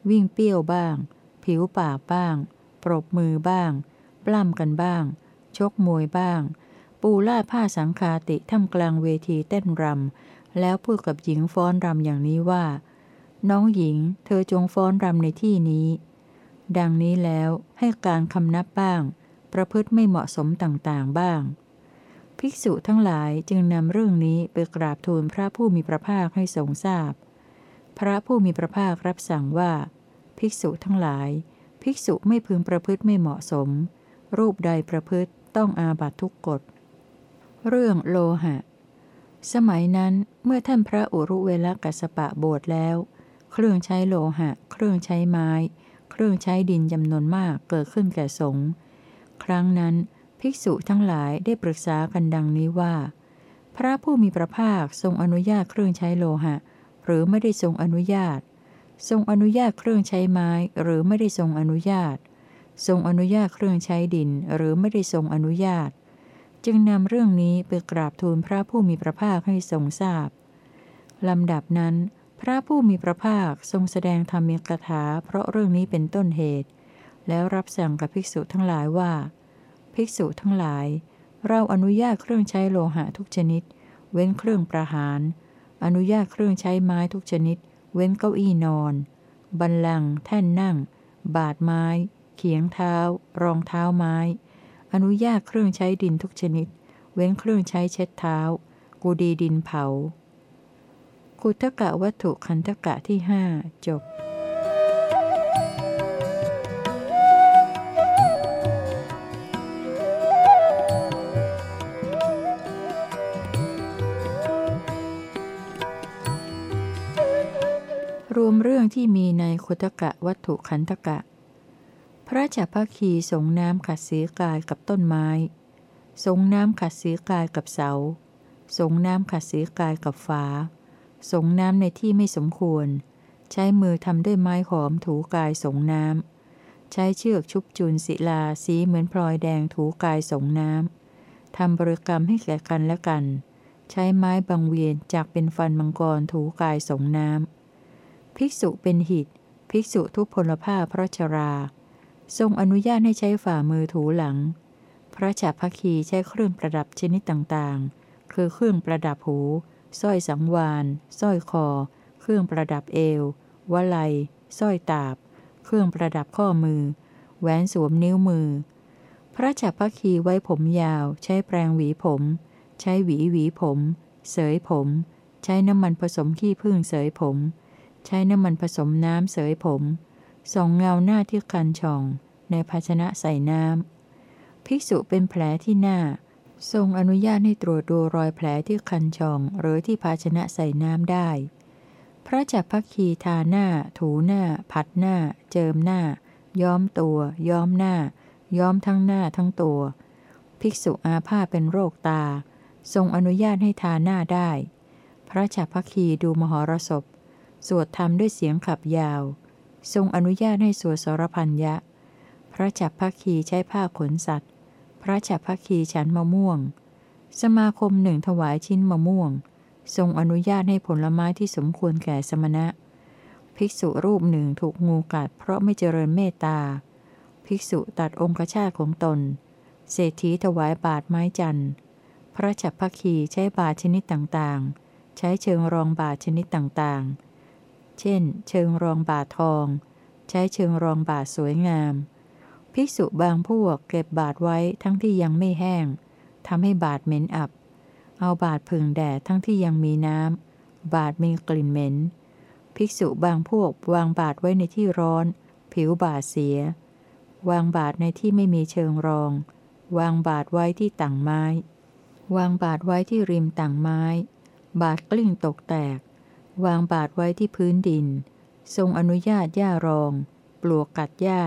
วิ่งเปี้ยวบ้าง ผิวปากบ้าง ปรบมือบ้าง ปล้ำกันบ้าง ชกมวยบ้าง ปูล่าผ้าสังคาติท่ามกลางเวทีเต้นรำแล้วพูดกับหญิงฟ้อนรำอย่างนี้ว่า น้องหญิง เธอจงฟ้อนรำในที่นี้ ดังนี้แล้วให้การคำนับบ้าง ประพฤติไม่เหมาะสมต่างๆบ้าง ภิกษุทั้งหลายจึงนำเรื่องนี้ไปกราบทูลพระผู้มีพระภาคให้ทรงทราบพพระผู้มีพระภาครับสั่งว่า ภิกษุทั้งหลาย ภิกษุไม่พึงประพฤติไม่เหมาะสม รูปใดประพฤติต้องอาบัตทุกกฎ เรื่องโลหะ สมัยนั้นเมื่อท่านพระอุรุเวลกัสปะบวชแล้ว เครื่องใช้โลหะ เครื่องใช้ไม้ เครื่องใช้ดินจำนวนมากเกิดขึ้นแก่สงฆ์ครั้งนั้น ภิกษุทั้งหลายได้ปรึกษากันดังนี้ว่า พระผู้มีพระภาคทรงอนุญาตเครื่องใช้โลหะ หรือไม่ได้ทรงอนุญาต ทรงอนุญาตเครื่องใช้ไม้หรือไม่ได้ทรงอนุญาต ทรงอนุญาตเครื่องใช้ดินหรือไม่ได้ทรงอนุญาต จึงนำเรื่องนี้ไปกราบทูลพระผู้มีพระภาคให้ทรงทราบลำดับนั้น พระผู้มีพระภาคทรงแสดงธรรมีกถาเพราะเรื่องนี้เป็นต้นเหตุ แล้วรับสั่งกับภิกษุทั้งหลายว่า ภิกษุทั้งหลาย เราอนุญาตเครื่องใช้โลหะทุกชนิด เว้นเครื่องประหาร อนุญาตเครื่องใช้ไม้ทุกชนิด เว้นเก้าอี้นอน บันลังแท่นนั่ง บาดไม้ เขียงเท้า รองเท้าไม้ อนุญาตเครื่องใช้ดินทุกชนิด เว้นเครื่องใช้เช็ดเท้า กูดีดินเผาคุทกะวัตถุคันทกะที่ห้าจบ เรื่องที่มีในคุทกะวัตถุคันทกะ พระจักพคีสงน้ำขัดสีกายกับต้นไม้ สงน้ำขัดสีกายกับเสา สงน้ำขัดสีกายกับฝา สงน้ำในที่ไม่สมควร ใช้มือทำด้วยไม้หอมถูกายสงน้ำ ใช้เชือกชุบจุนศิลาสีเหมือนพลอยแดงถูกายสงน้ำ ทำบริกรรมให้แก่กันและกัน ใช้ไม้บางเวียนจากเป็นฟันมังกรถูกายสงน้ำ ภิกษุเป็นหิต ภิกษุทุกพลภาพพระชรา ทรงอนุญาตให้ใช้ฝ่ามือถูหลัง พระจักพคีใช้เครื่องประดับชนิดต่างๆ คือเครื่องประดับหูสร้อยสังวานสร้อยคอ เครื่องประดับเอววะไลสร้อยตาบ เครื่องประดับข้อมือ แหวนสวมนิ้วมือ พระจักพคีไว้ผมยาว ใช้แปรงหวีผม ใช้หวีหวีผม เสยผม ใช้น้ำมันผสมขี้ผึ้งเสยผม ใช้น้ำมันผสมน้ำเสยผม ส่องเงาหน้าที่คันช่อง ในภาชนะใส่น้ำ ภิกษุเป็นแผลที่หน้า ทรงอนุญาตให้ตรวจดูรอยแผลที่คันช่อง หรือที่ภาชนะใส่น้ำได้ พระจักพักคีทาหน้า ถูหน้า ผัดหน้า เจิมหน้า ย้อมตัว ย้อมหน้า ย้อมทั้งหน้าทั้งตัว ภิกษุอาพาเป็นโรคตา ทรงอนุญาตให้ทาหน้าได้ พระจักพักคีดูมหรสพ สวดธรรมด้วยเสียงขับยาว ทรงอนุญาตให้สวดสรพันยะ พระจักพักคีใช้ผ้าขนสัตว์ พระฉับพัคีฉันมะม่วง สมาคมหนึ่งถวายชิ้นมะม่วง ทรงอนุญาตให้ผลไม้ที่สมควรแก่สมณะ ภิกษุรูปหนึ่งถูกงูกัดเพราะไม่เจริญเมตตา ภิกษุตัดองคชาตของตน เศรษฐีถวายบาทไม้จันทร์ พระฉับพัคีใช้บาทชนิดต่างๆ ใช้เชิงรองบาทชนิดต่างๆ เช่น เชิงรองบาททอง ใช้เชิงรองบาทสวยงาม ภิกษุบางพวกเก็บบาดไว้ทั้งที่ยังไม่แห้งทำให้บาดเหม็นอับ เอาบาดผึ่งแดดทั้งที่ยังมีน้ำ บาดมีกลิ่นเหม็น ภิกษุบางพวกวางบาดไว้ในที่ร้อน ผิวบาดเสีย วางบาดในที่ไม่มีเชิงรอง วางบาดไว้ที่ต่างไม้ วางบาดไว้ที่ริมต่างไม้ บาดกลิ้งตกแตก วางบาดไว้ที่พื้นดิน ทรงอนุญาตหญ้ารอง ปลวกกัดหญ้า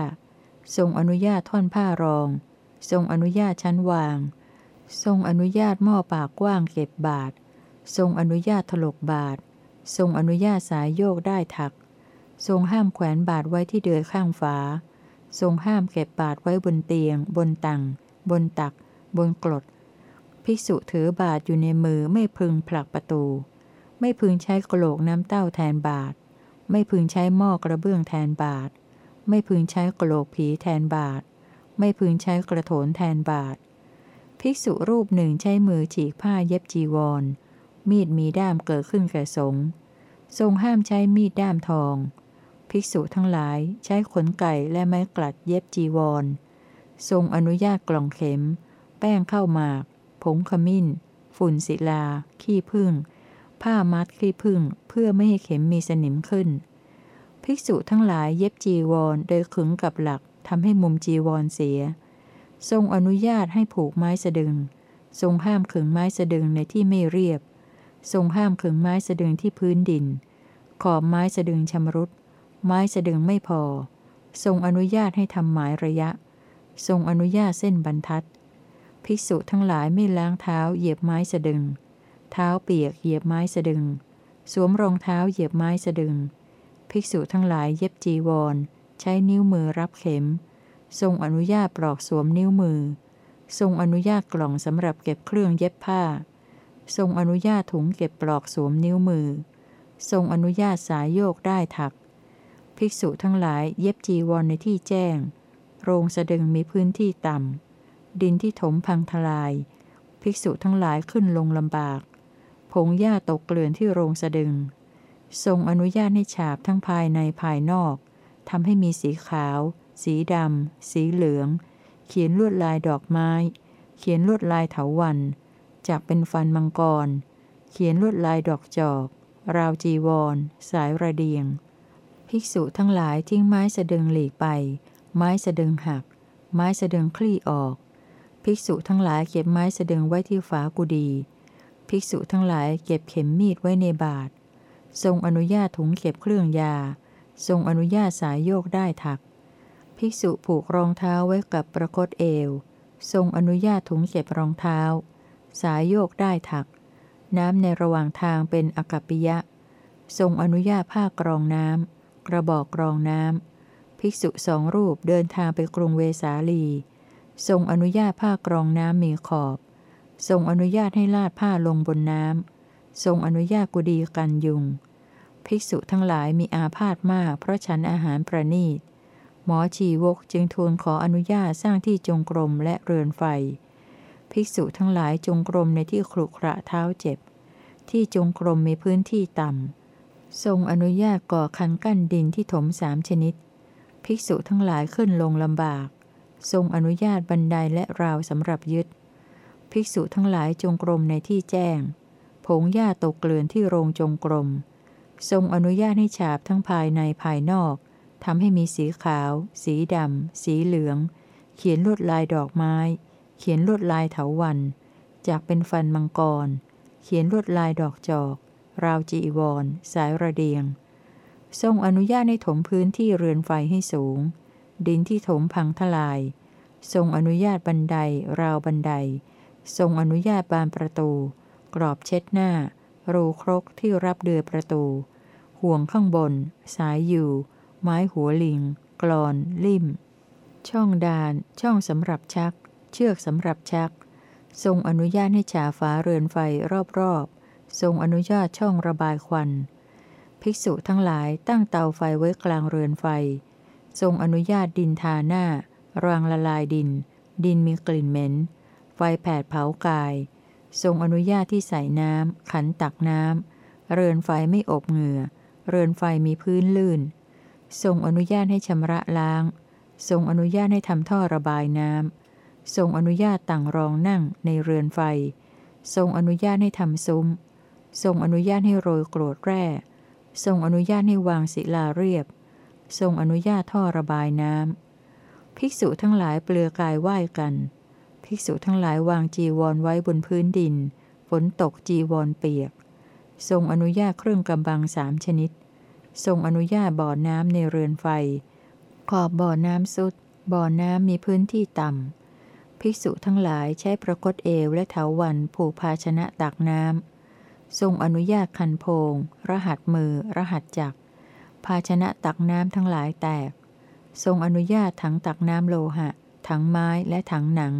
ทรงอนุญาตท่อนผ้ารอง ทรงอนุญาตชั้นวาง ทรงอนุญาตหม้อปากกว้างเก็บบาททรงอนุญาตถลกบาททรงอนุญาตสายโยกได้ถัก ทรงห้ามแขวนบาทไว้ที่เดือยข้างฝา ทรงห้ามเก็บบาทไว้บนเตียง บนตังบนตัก บนกรด ภิกษุถือบาทอยู่ในมือไม่พึงผลักประตู ไม่พึงใช้กระโหลกน้ำเต้าแทนบาท ไม่พึงใช้หม้อกระเบื้องแทนบาท ไม่พึงใช้กระโหลกผีแทนบาท ไม่พึงใช้กระโถนแทนบาท ภิกษุรูปหนึ่งใช้มือฉีกผ้าเย็บจีวร มีดมีด้ามเกิดขึ้นแก่สงทรงห้ามใช้มีดด้ามทอง ภิกษุทั้งหลายใช้ขนไก่และไม้กลัดเย็บจีวร ทรงอนุญาตกล่องเข็ม แป้งเข้าหมาก ผงขมิ้น ฝุ่นศิลา ขี้พึ่ง ผ้ามัดขี้พึ่งเพื่อไม่ให้เข็มมีสนิมขึ้น ภิกษุทั้งหลายเย็บจีวรโดยขึงกับหลักทำให้มุมจีวรเสีย ทรงอนุญาตให้ผูกไม้สะดึง ทรงห้ามขึงไม้สะดึงในที่ไม่เรียบ ทรงห้ามขึงไม้สะดึงที่พื้นดิน ขอบไม้สะดึงชำรุด ไม้สะดึงไม่พอ ทรงอนุญาตให้ทำหมายระยะ ทรงอนุญาตเส้นบรรทัด ภิกษุทั้งหลายไม่ล้างเท้าเหยียบไม้สะดึง เท้าเปียกเหยียบไม้สะดึง สวมรองเท้าเหยียบไม้สะดึง ภิกษุทั้งหลายเย็บจีวร ใช้นิ้วมือรับเข็ม ทรงอนุญาตปลอกสวมนิ้วมือ ทรงอนุญาตกล่องสำหรับเก็บเครื่องเย็บผ้า ทรงอนุญาตถุงเก็บปลอกสวมนิ้วมือ ทรงอนุญาตสายโยกได้ถัก ภิกษุทั้งหลายเย็บจีวรในที่แจ้ง โรงสะดึงมีพื้นที่ต่ำดินที่ถมพังทลาย ภิกษุทั้งหลายขึ้นลงลำบาก ผงหญ้าตกเกลื่อนที่โรงสะดึง ทรงอนุญาตให้ฉาบทั้งภายในภายนอกทำให้มีสีขาว สีดำ สีเหลือง เขียนลวดลายดอกไม้ เขียนลวดลายเถาวันจากเป็นฟันมังกร เขียนลวดลายดอกจอก ราวจีวร สายระเดียง ภิกษุทั้งหลายทิ้งไม้สะดึงหลีกไป ไม้สะดึงหัก ไม้สะดึงคลี่ออก ภิกษุทั้งหลายเก็บไม้สะดึงไว้ที่ฝากุดี ภิกษุทั้งหลายเก็บเข็มมีดไว้ในบาท ทรงอนุญาตถุงเก็บเครื่องยา ทรงอนุญาตสายโยกได้ถัก ภิกษุผูกรองเท้าไว้กับประคตเอว ทรงอนุญาตถุงเก็บรองเท้า สายโยกได้ถัก น้ำในระหว่างทางเป็นอกัปปิยะ ทรงอนุญาตผ้ากรองน้ำกระบอกกรองน้ำภิกษุสองรูปเดินทางไปกรุงเวสาลี ทรงอนุญาตผ้ากรองน้ำมีขอบ ทรงอนุญาตให้ลาดผ้าลงบนน้ำ ทรงอนุญาตกุดีกันยุง ภิกษุทั้งหลายมีอาพาธมากเพราะฉันอาหารประนีต หมอชีวกจึงทูลขออนุญาตสร้างที่จงกรมและเรือนไฟ ภิกษุทั้งหลายจงกรมในที่ครุขระเท้าเจ็บ ที่จงกรมมีพื้นที่ต่ำ ทรงอนุญาตก่อคันกั้นดินที่ถมสามชนิด ภิกษุทั้งหลายขึ้นลงลำบาก ทรงอนุญาตบันไดและราวสำหรับยึด ภิกษุทั้งหลายจงกรมในที่แจ้ง ผงหญ้าตกเกลื่อนที่โรงจงกรม ทรงอนุญาตให้ฉาบทั้งภายในภายนอกทำให้มีสีขาว สีดำ สีเหลือง เขียนลวดลายดอกไม้ เขียนลวดลายเถาวันจากเป็นฟันมังกร เขียนลวดลายดอกจอก ราวจีวร สายระเดียง ทรงอนุญาตให้ถมพื้นที่เรือนไฟให้สูง ดินที่ถมพังทลาย ทรงอนุญาตบันได ราวบันได ทรงอนุญาตบานประตู กรอบเช็ดหน้า รูครกที่รับเดือประตู ห่วงข้างบน สายอยู่ ไม้หัวลิง กรอน ลิ่ม ช่องดาน ช่องสำหรับชัก เชือกสำหรับชัก ทรงอนุญาตให้ฉาฟ้าเรือนไฟรอบๆ ทรงอนุญาตช่องระบายควัน ภิกษุทั้งหลายตั้งเตาไฟไว้กลางเรือนไฟ ทรงอนุญาตดินทาหน้ารางละลายดิน ดินมีกลิ่นเหม็น ไฟแผดเผากาย ทรงอนุญาตที่ใส่น้ำ ขันตักน้ำ เรือนไฟไม่อบเหงื่อ เรือนไฟมีพื้นลื่น ทรงอนุญาตให้ชำระล้าง ทรงอนุญาตให้ทำท่อระบายน้ำ ทรงอนุญาตตั้งรองนั่งในเรือนไฟ ทรงอนุญาตให้ทำซุ้ม ทรงอนุญาตให้โรยโกรธแร่ ทรงอนุญาตให้วางศิลาเรียบ ทรงอนุญาตท่อระบายน้ำ ภิกษุทั้งหลายเปลือกายไหว้กัน ภิกษุทั้งหลายวางจีวรไว้บนพื้นดิน ฝนตกจีวรเปียก ทรงอนุญาตเครื่องกำบังสามชนิด ทรงอนุญาตบ่อน้ำในเรือนไฟ ขอบบ่อน้ำสุด บ่อน้ำมีพื้นที่ต่ำ ภิกษุทั้งหลายใช้ประกตเอวและเถาวันผูกภาชนะตักน้ำ ทรงอนุญาตคันโพง รหัสมือ รหัสจักภาชนะตักน้ำทั้งหลายแตก ทรงอนุญาตถังตักน้ำโลหะ ถังไม้และถังหนัง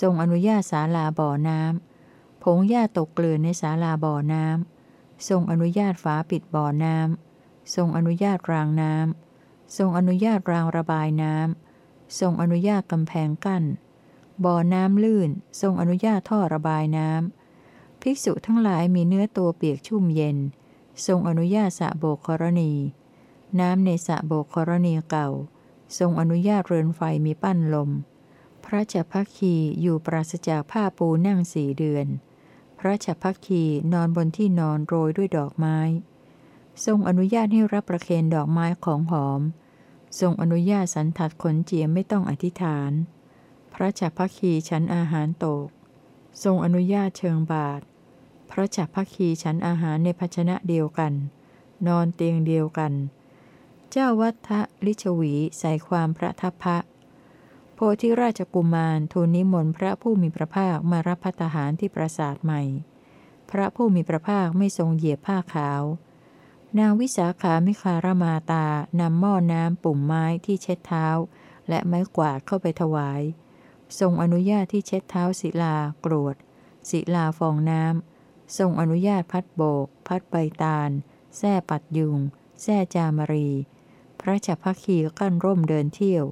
ทรงอนุญาตศาลาบ่อน้ำผงหญ้าตกเกลื่อนในศาลาบ่อน้ำทรงอนุญาตฝาปิดบ่อน้ำทรงอนุญาตรางน้ำทรงอนุญาตรางระบายน้ำทรงอนุญาตกำแพงกั้น บ่อน้ำลื่น ทรงอนุญาตท่อระบายน้ำภิกษุทั้งหลายมีเนื้อตัวเปียกชุ่มเย็น ทรงอนุญาตสระโบกกรณี น้ำในสระโบกกรณีเก่า ทรงอนุญาตเรือนไฟมีปั้นลม พระจัพักคีอยู่ปราศจากผ้าปูนั่งสี่เดือน พระจัพักคีนอนบนที่นอนโรยด้วยดอกไม้ ทรงอนุญาตให้รับประเคนดอกไม้ของหอม ทรงอนุญาตสันทัดขนเจียมไม่ต้องอธิษฐาน พระจัพักคีฉันอาหารโตก ทรงอนุญาตเชิงบาท พระจัพักคีฉันอาหารในภาชนะเดียวกัน นอนเตียงเดียวกัน เจ้าวัฏลิชวีใส่ความพระทัพพระ พธิราชกุมารทูลนิมนต์พระผู้มีพระภาคมารับพัตหารที่ปราสาทใหม่ พระผู้มีพระภาคไม่ทรงเหยียบผ้าขาวนางวิสาขามิคารมาตานำหม้อน้ำปุ่มไม้ที่เช็ดเท้า และไม้กวาดเข้าไปถวาย ทรงอนุญาตที่เช็ดเท้าศิลากรวดศิลาฟองน้ำทรงอนุญาตพัดโบก พัดใบตาลแส้ปัดยุงแส้จามรี พระจักพัคีกั้นร่มเดินเที่ยว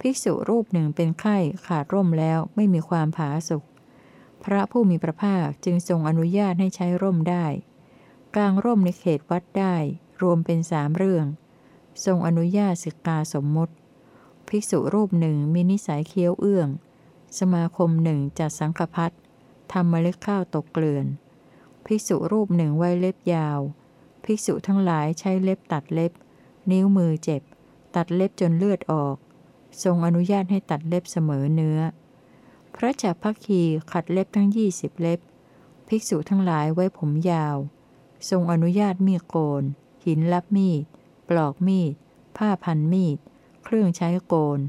ภิกษุรูปหนึ่งเป็นไข้ขาดร่มแล้วไม่มีความผาสุกพระผู้มีพระภาคจึงทรงอนุญาตให้ใช้ร่มได้ กลางร่มในเขตวัดได้ รวมเป็นสามเรื่อง ทรงอนุญาตสิกาสมมุติ ภิกษุรูปหนึ่งมีนิสัยเคี้ยวเอื้อง สมาคมหนึ่งจัดสังฆพัดทำเมล็ดข้าวตกเกลื่อน ภิกษุรูปหนึ่งไว้เล็บยาว ภิกษุทั้งหลายใช้เล็บตัดเล็บ นิ้วมือเจ็บ ตัดเล็บจนเลือดออก ทรงอนุญาตให้ตัดเล็บเสมอเนื้อ พระจักพักคีขัดเล็บทั้งยี่สิบเล็บ ภิกษุทั้งหลายไว้ผมยาว ทรงอนุญาตมีดโกน หินลับมีด ปลอกมีด ผ้าพันมีด เครื่องใช้โกน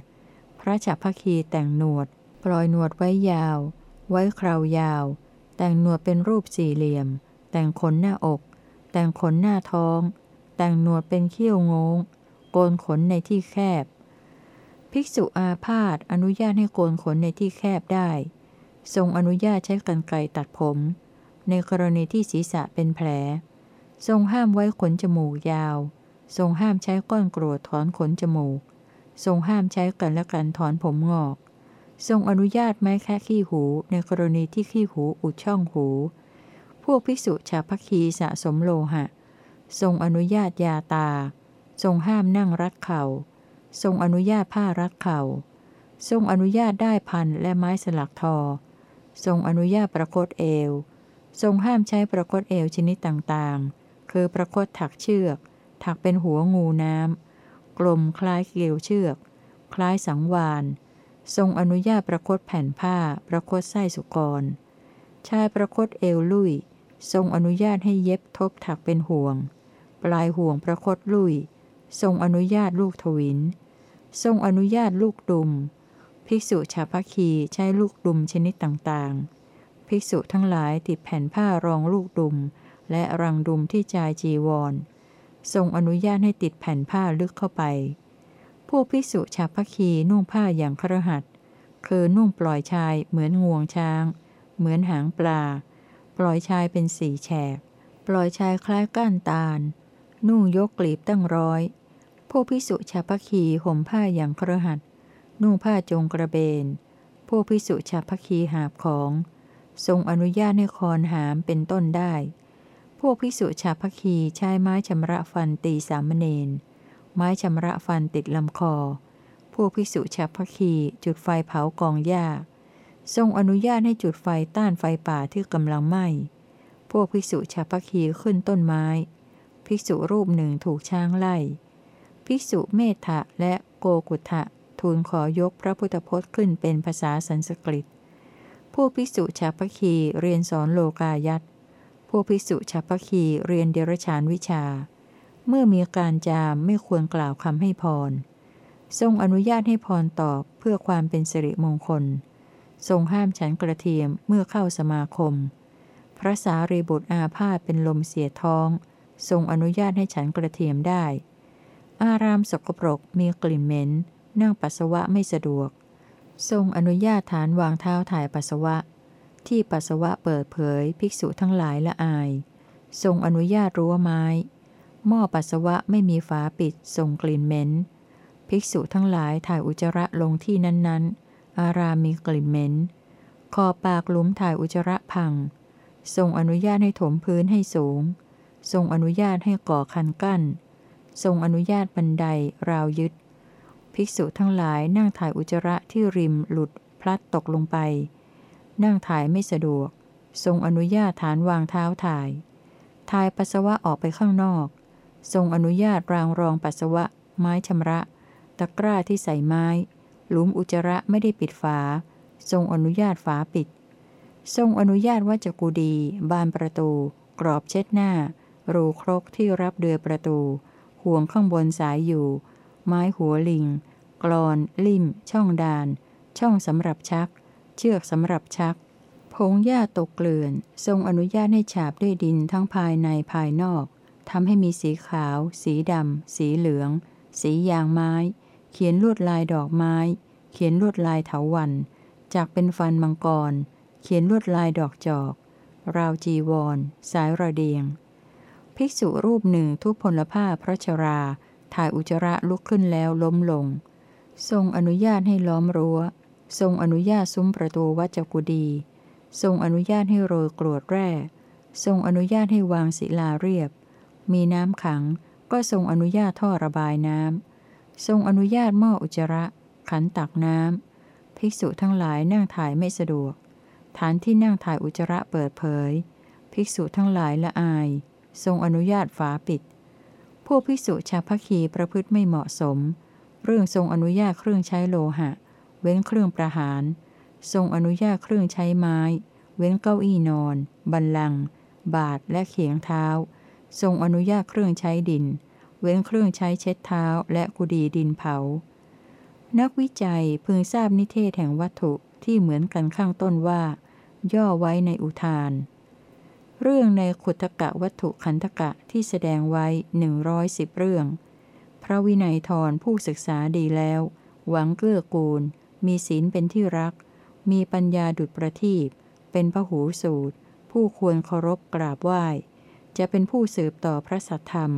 พระจักพักคีแต่งหนวด ปล่อยหนวดไว้ยาว ไว้คราวยาว แต่งหนวดเป็นรูปสี่เหลี่ยม แต่งขนหน้าอก แต่งขนหน้าท้อง แต่งหนวดเป็นเขี้ยวงงโกนขนในที่แคบ ภิกษุอาพาธอนุญาตให้โกนขนในที่แคบได้ ทรงอนุญาตใช้กรรไกรตัดผม ในกรณีที่ศีรษะเป็นแผล ทรงห้ามไว้ขนจมูกยาว ทรงห้ามใช้ก้อนกรวดถอนขนจมูก ทรงห้ามใช้กันและกันถอนผมงอก ทรงอนุญาตแม้แค่ขี้หูในกรณีที่ขี้หูอุดช่องหู พวกภิกษุชาพัคีสะสมโลหะ ทรงอนุญาตยาตา ทรงห้ามนั่งรัดเขา่า ทรงอนุญาตผ้ารัดเขา่า ทรงอนุญาตได้พันและไม้สลักทอ ทรงอนุญาตประคตเอว ทรงห้ามใช้ประคตเอวชนิดต่างๆ คือประคตถักเชือก ถักเป็นหัวงูน้ำ กลมคล้ายเกลียวเชือก คล้ายสังวาน ทรงอนุญาตประคตแผ่นผ้า ประคตไส้สุกร ชายประคตเอวลุย ทรงอนุญาตให้เย็บทบถักเป็นห่วง ปลายห่วงประคตลุย ทรงอนุญาตลูกทวิน ทรงอนุญาตลูกดุม ภิกษุชาพัคีใช้ลูกดุมชนิดต่างๆ ภิกษุทั้งหลายติดแผ่นผ้ารองลูกดุม และรังดุมที่จายจีวร ทรงอนุญาตให้ติดแผ่นผ้าลึกเข้าไป พวกภิกษุชาพัคีนุ่งผ้าอย่างครหัดคือนุ่งปล่อยชายเหมือนงวงช้าง เหมือนหางปลา ปล่อยชายเป็นสีแฉก ปล่อยชายคล้ายก้านตาล นุ่งยกกลีบตั้งร้อย พวกพิสุชาพคีห่มผ้าอย่างครหัดนุ่งผ้าจงกระเบนพวกพิสุชาพคีหาบของ ทรงอนุญาตให้คอนหามเป็นต้นได้พวกพิสุชาพคีใช้ไม้ชำระฟันตีสามเณร ไม้ชำระฟันติดลำคอพวกพิสุชาพคีจุดไฟเผากองหญ้า ทรงอนุญาตให้จุดไฟต้านไฟป่าที่กำลังไหม้พวกภิกษุชาพคีขึ้นต้นไม้ ภิกษุรูปหนึ่งถูกช้างไล่ ภิกษุเมธะและโกกุทะทูลขอยกพระพุทธพจน์ขึ้นเป็นภาษาสันสกฤต ผู้ภิกษุชาพคีเรียนสอนโลกายัตผู้ภิกษุชาพคีเรียนเดรชานวิชา เมื่อมีการจามไม่ควรกล่าวคำให้พร ทรงอนุญาตให้พรตอบเพื่อความเป็นสิริมงคล ทรงห้ามฉันกระเทียมเมื่อเข้าสมาคม พระสารีบุตรอาพาธเป็นลมเสียท้อง ทรงอนุญาตให้ฉันกระเทียมได้ อารามสกปรกมีกลิ่นเหม็น นั่งปัสสาวะไม่สะดวก ทรงอนุญาตฐานวางเท้าถ่ายปัสสาวะ ที่ปัสสาวะเปิดเผย ภิกษุทั้งหลายละอาย ทรงอนุญาตรั้วไม้ หม้อปัสสาวะไม่มีฝาปิดทรงกลิ่นเหม็น ภิกษุทั้งหลายถ่ายอุจจาระลงที่นั้นๆ อารามมีกลิ่นเหม็น คอปากลุมถ่ายอุจจาระพัง ทรงอนุญาตให้ถมพื้นให้สูง ทรงอนุญาตให้ก่อคันกั้น ทรงอนุญาตบันไดราวยึด ภิกษุทั้งหลายนั่งถ่ายอุจระที่ริมหลุดพลัดตกลงไป นั่งถ่ายไม่สะดวก ทรงอนุญาตฐานวางเท้าถ่าย ถ่ายปัสสาวะออกไปข้างนอก ทรงอนุญาตรางรองปัสสาวะ ไม้ชำระ ตะกร้าที่ใส่ไม้ หลุมอุจระไม่ได้ปิดฝา ทรงอนุญาตฝาปิด ทรงอนุญาตว่าจะกูดี บานประตู กรอบเช็ดหน้า รูครกที่รับเดือประตู ห่วงข้างบนสายอยู่ ไม้หัวลิง กรอน ลิ่ม ช่องดาน ช่องสำหรับชัก เชือกสำหรับชักโพงหญ้าตกเกลื่อน ทรงอนุญาตให้ฉาบด้วยดินทั้งภายในภายนอกทำให้มีสีขาว สีดำ สีเหลือง สียางไม้ เขียนลวดลายดอกไม้ เขียนลวดลายเถาวันจากเป็นฟันมังกร เขียนลวดลายดอกจอก ราวจีวร สายระเดียง ภิกษุรูปหนึ่งทุพพลภาพพระชรา ถ่ายอุจจาระลุกขึ้นแล้วล้มลง ทรงอนุญาตให้ล้อมรัว้ว ทรงอนุญาตซุ้มประตูวัจกุดี ทรงอนุญาตให้โรยกรวดแร่ ทรงอนุญาตให้วางศิลาเรียบ มีน้ำขัง ก็ทรงอนุญาตท่อระบายน้ำ ทรงอนุญาตหม้ออุจจาระ ขันตักน้ำ ภิกษุทั้งหลายนั่งถ่ายไม่สะดวก ฐานที่นั่งถ่ายอุจจาระเปิดเผย ภิกษุทั้งหลายละอาย ทรงอนุญาตฝาปิด พวกภิกษุชาวพัคีประพฤติไม่เหมาะสม เรื่องทรงอนุญาตเครื่องใช้โลหะ เว้นเครื่องประหาร ทรงอนุญาตเครื่องใช้ไม้ เว้นเก้าอี้นอน บันลัง บาทและเขียงเท้า ทรงอนุญาตเครื่องใช้ดิน เว้นเครื่องใช้เช็ดเท้า และกุดีดินเผา นักวิจัยพึงทราบนิเทศแห่งวัตถุที่เหมือนกันข้างต้นว่า ย่อไว้ในอุทาน เรื่องในขุทกะวัตถุขันธกะที่แสดงไว้หนึ่งร้อยสิบเรื่อง พระวินัยทรผู้ศึกษาดีแล้ว หวังเกื้อกูล มีศีลเป็นที่รัก มีปัญญาดุจประทีปเป็นพหูสูตร ผู้ควรเคารพกราบไหว้ จะเป็นผู้สืบต่อพระสัทธรรม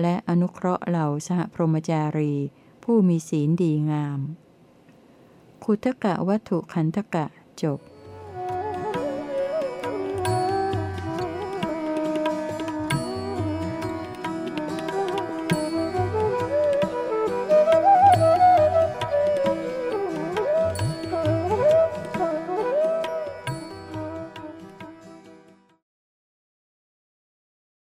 และอนุเคราะห์เหล่าสหพรหมจารี ผู้มีศีลดีงาม ขุทกะวัตถุขันธกะจบ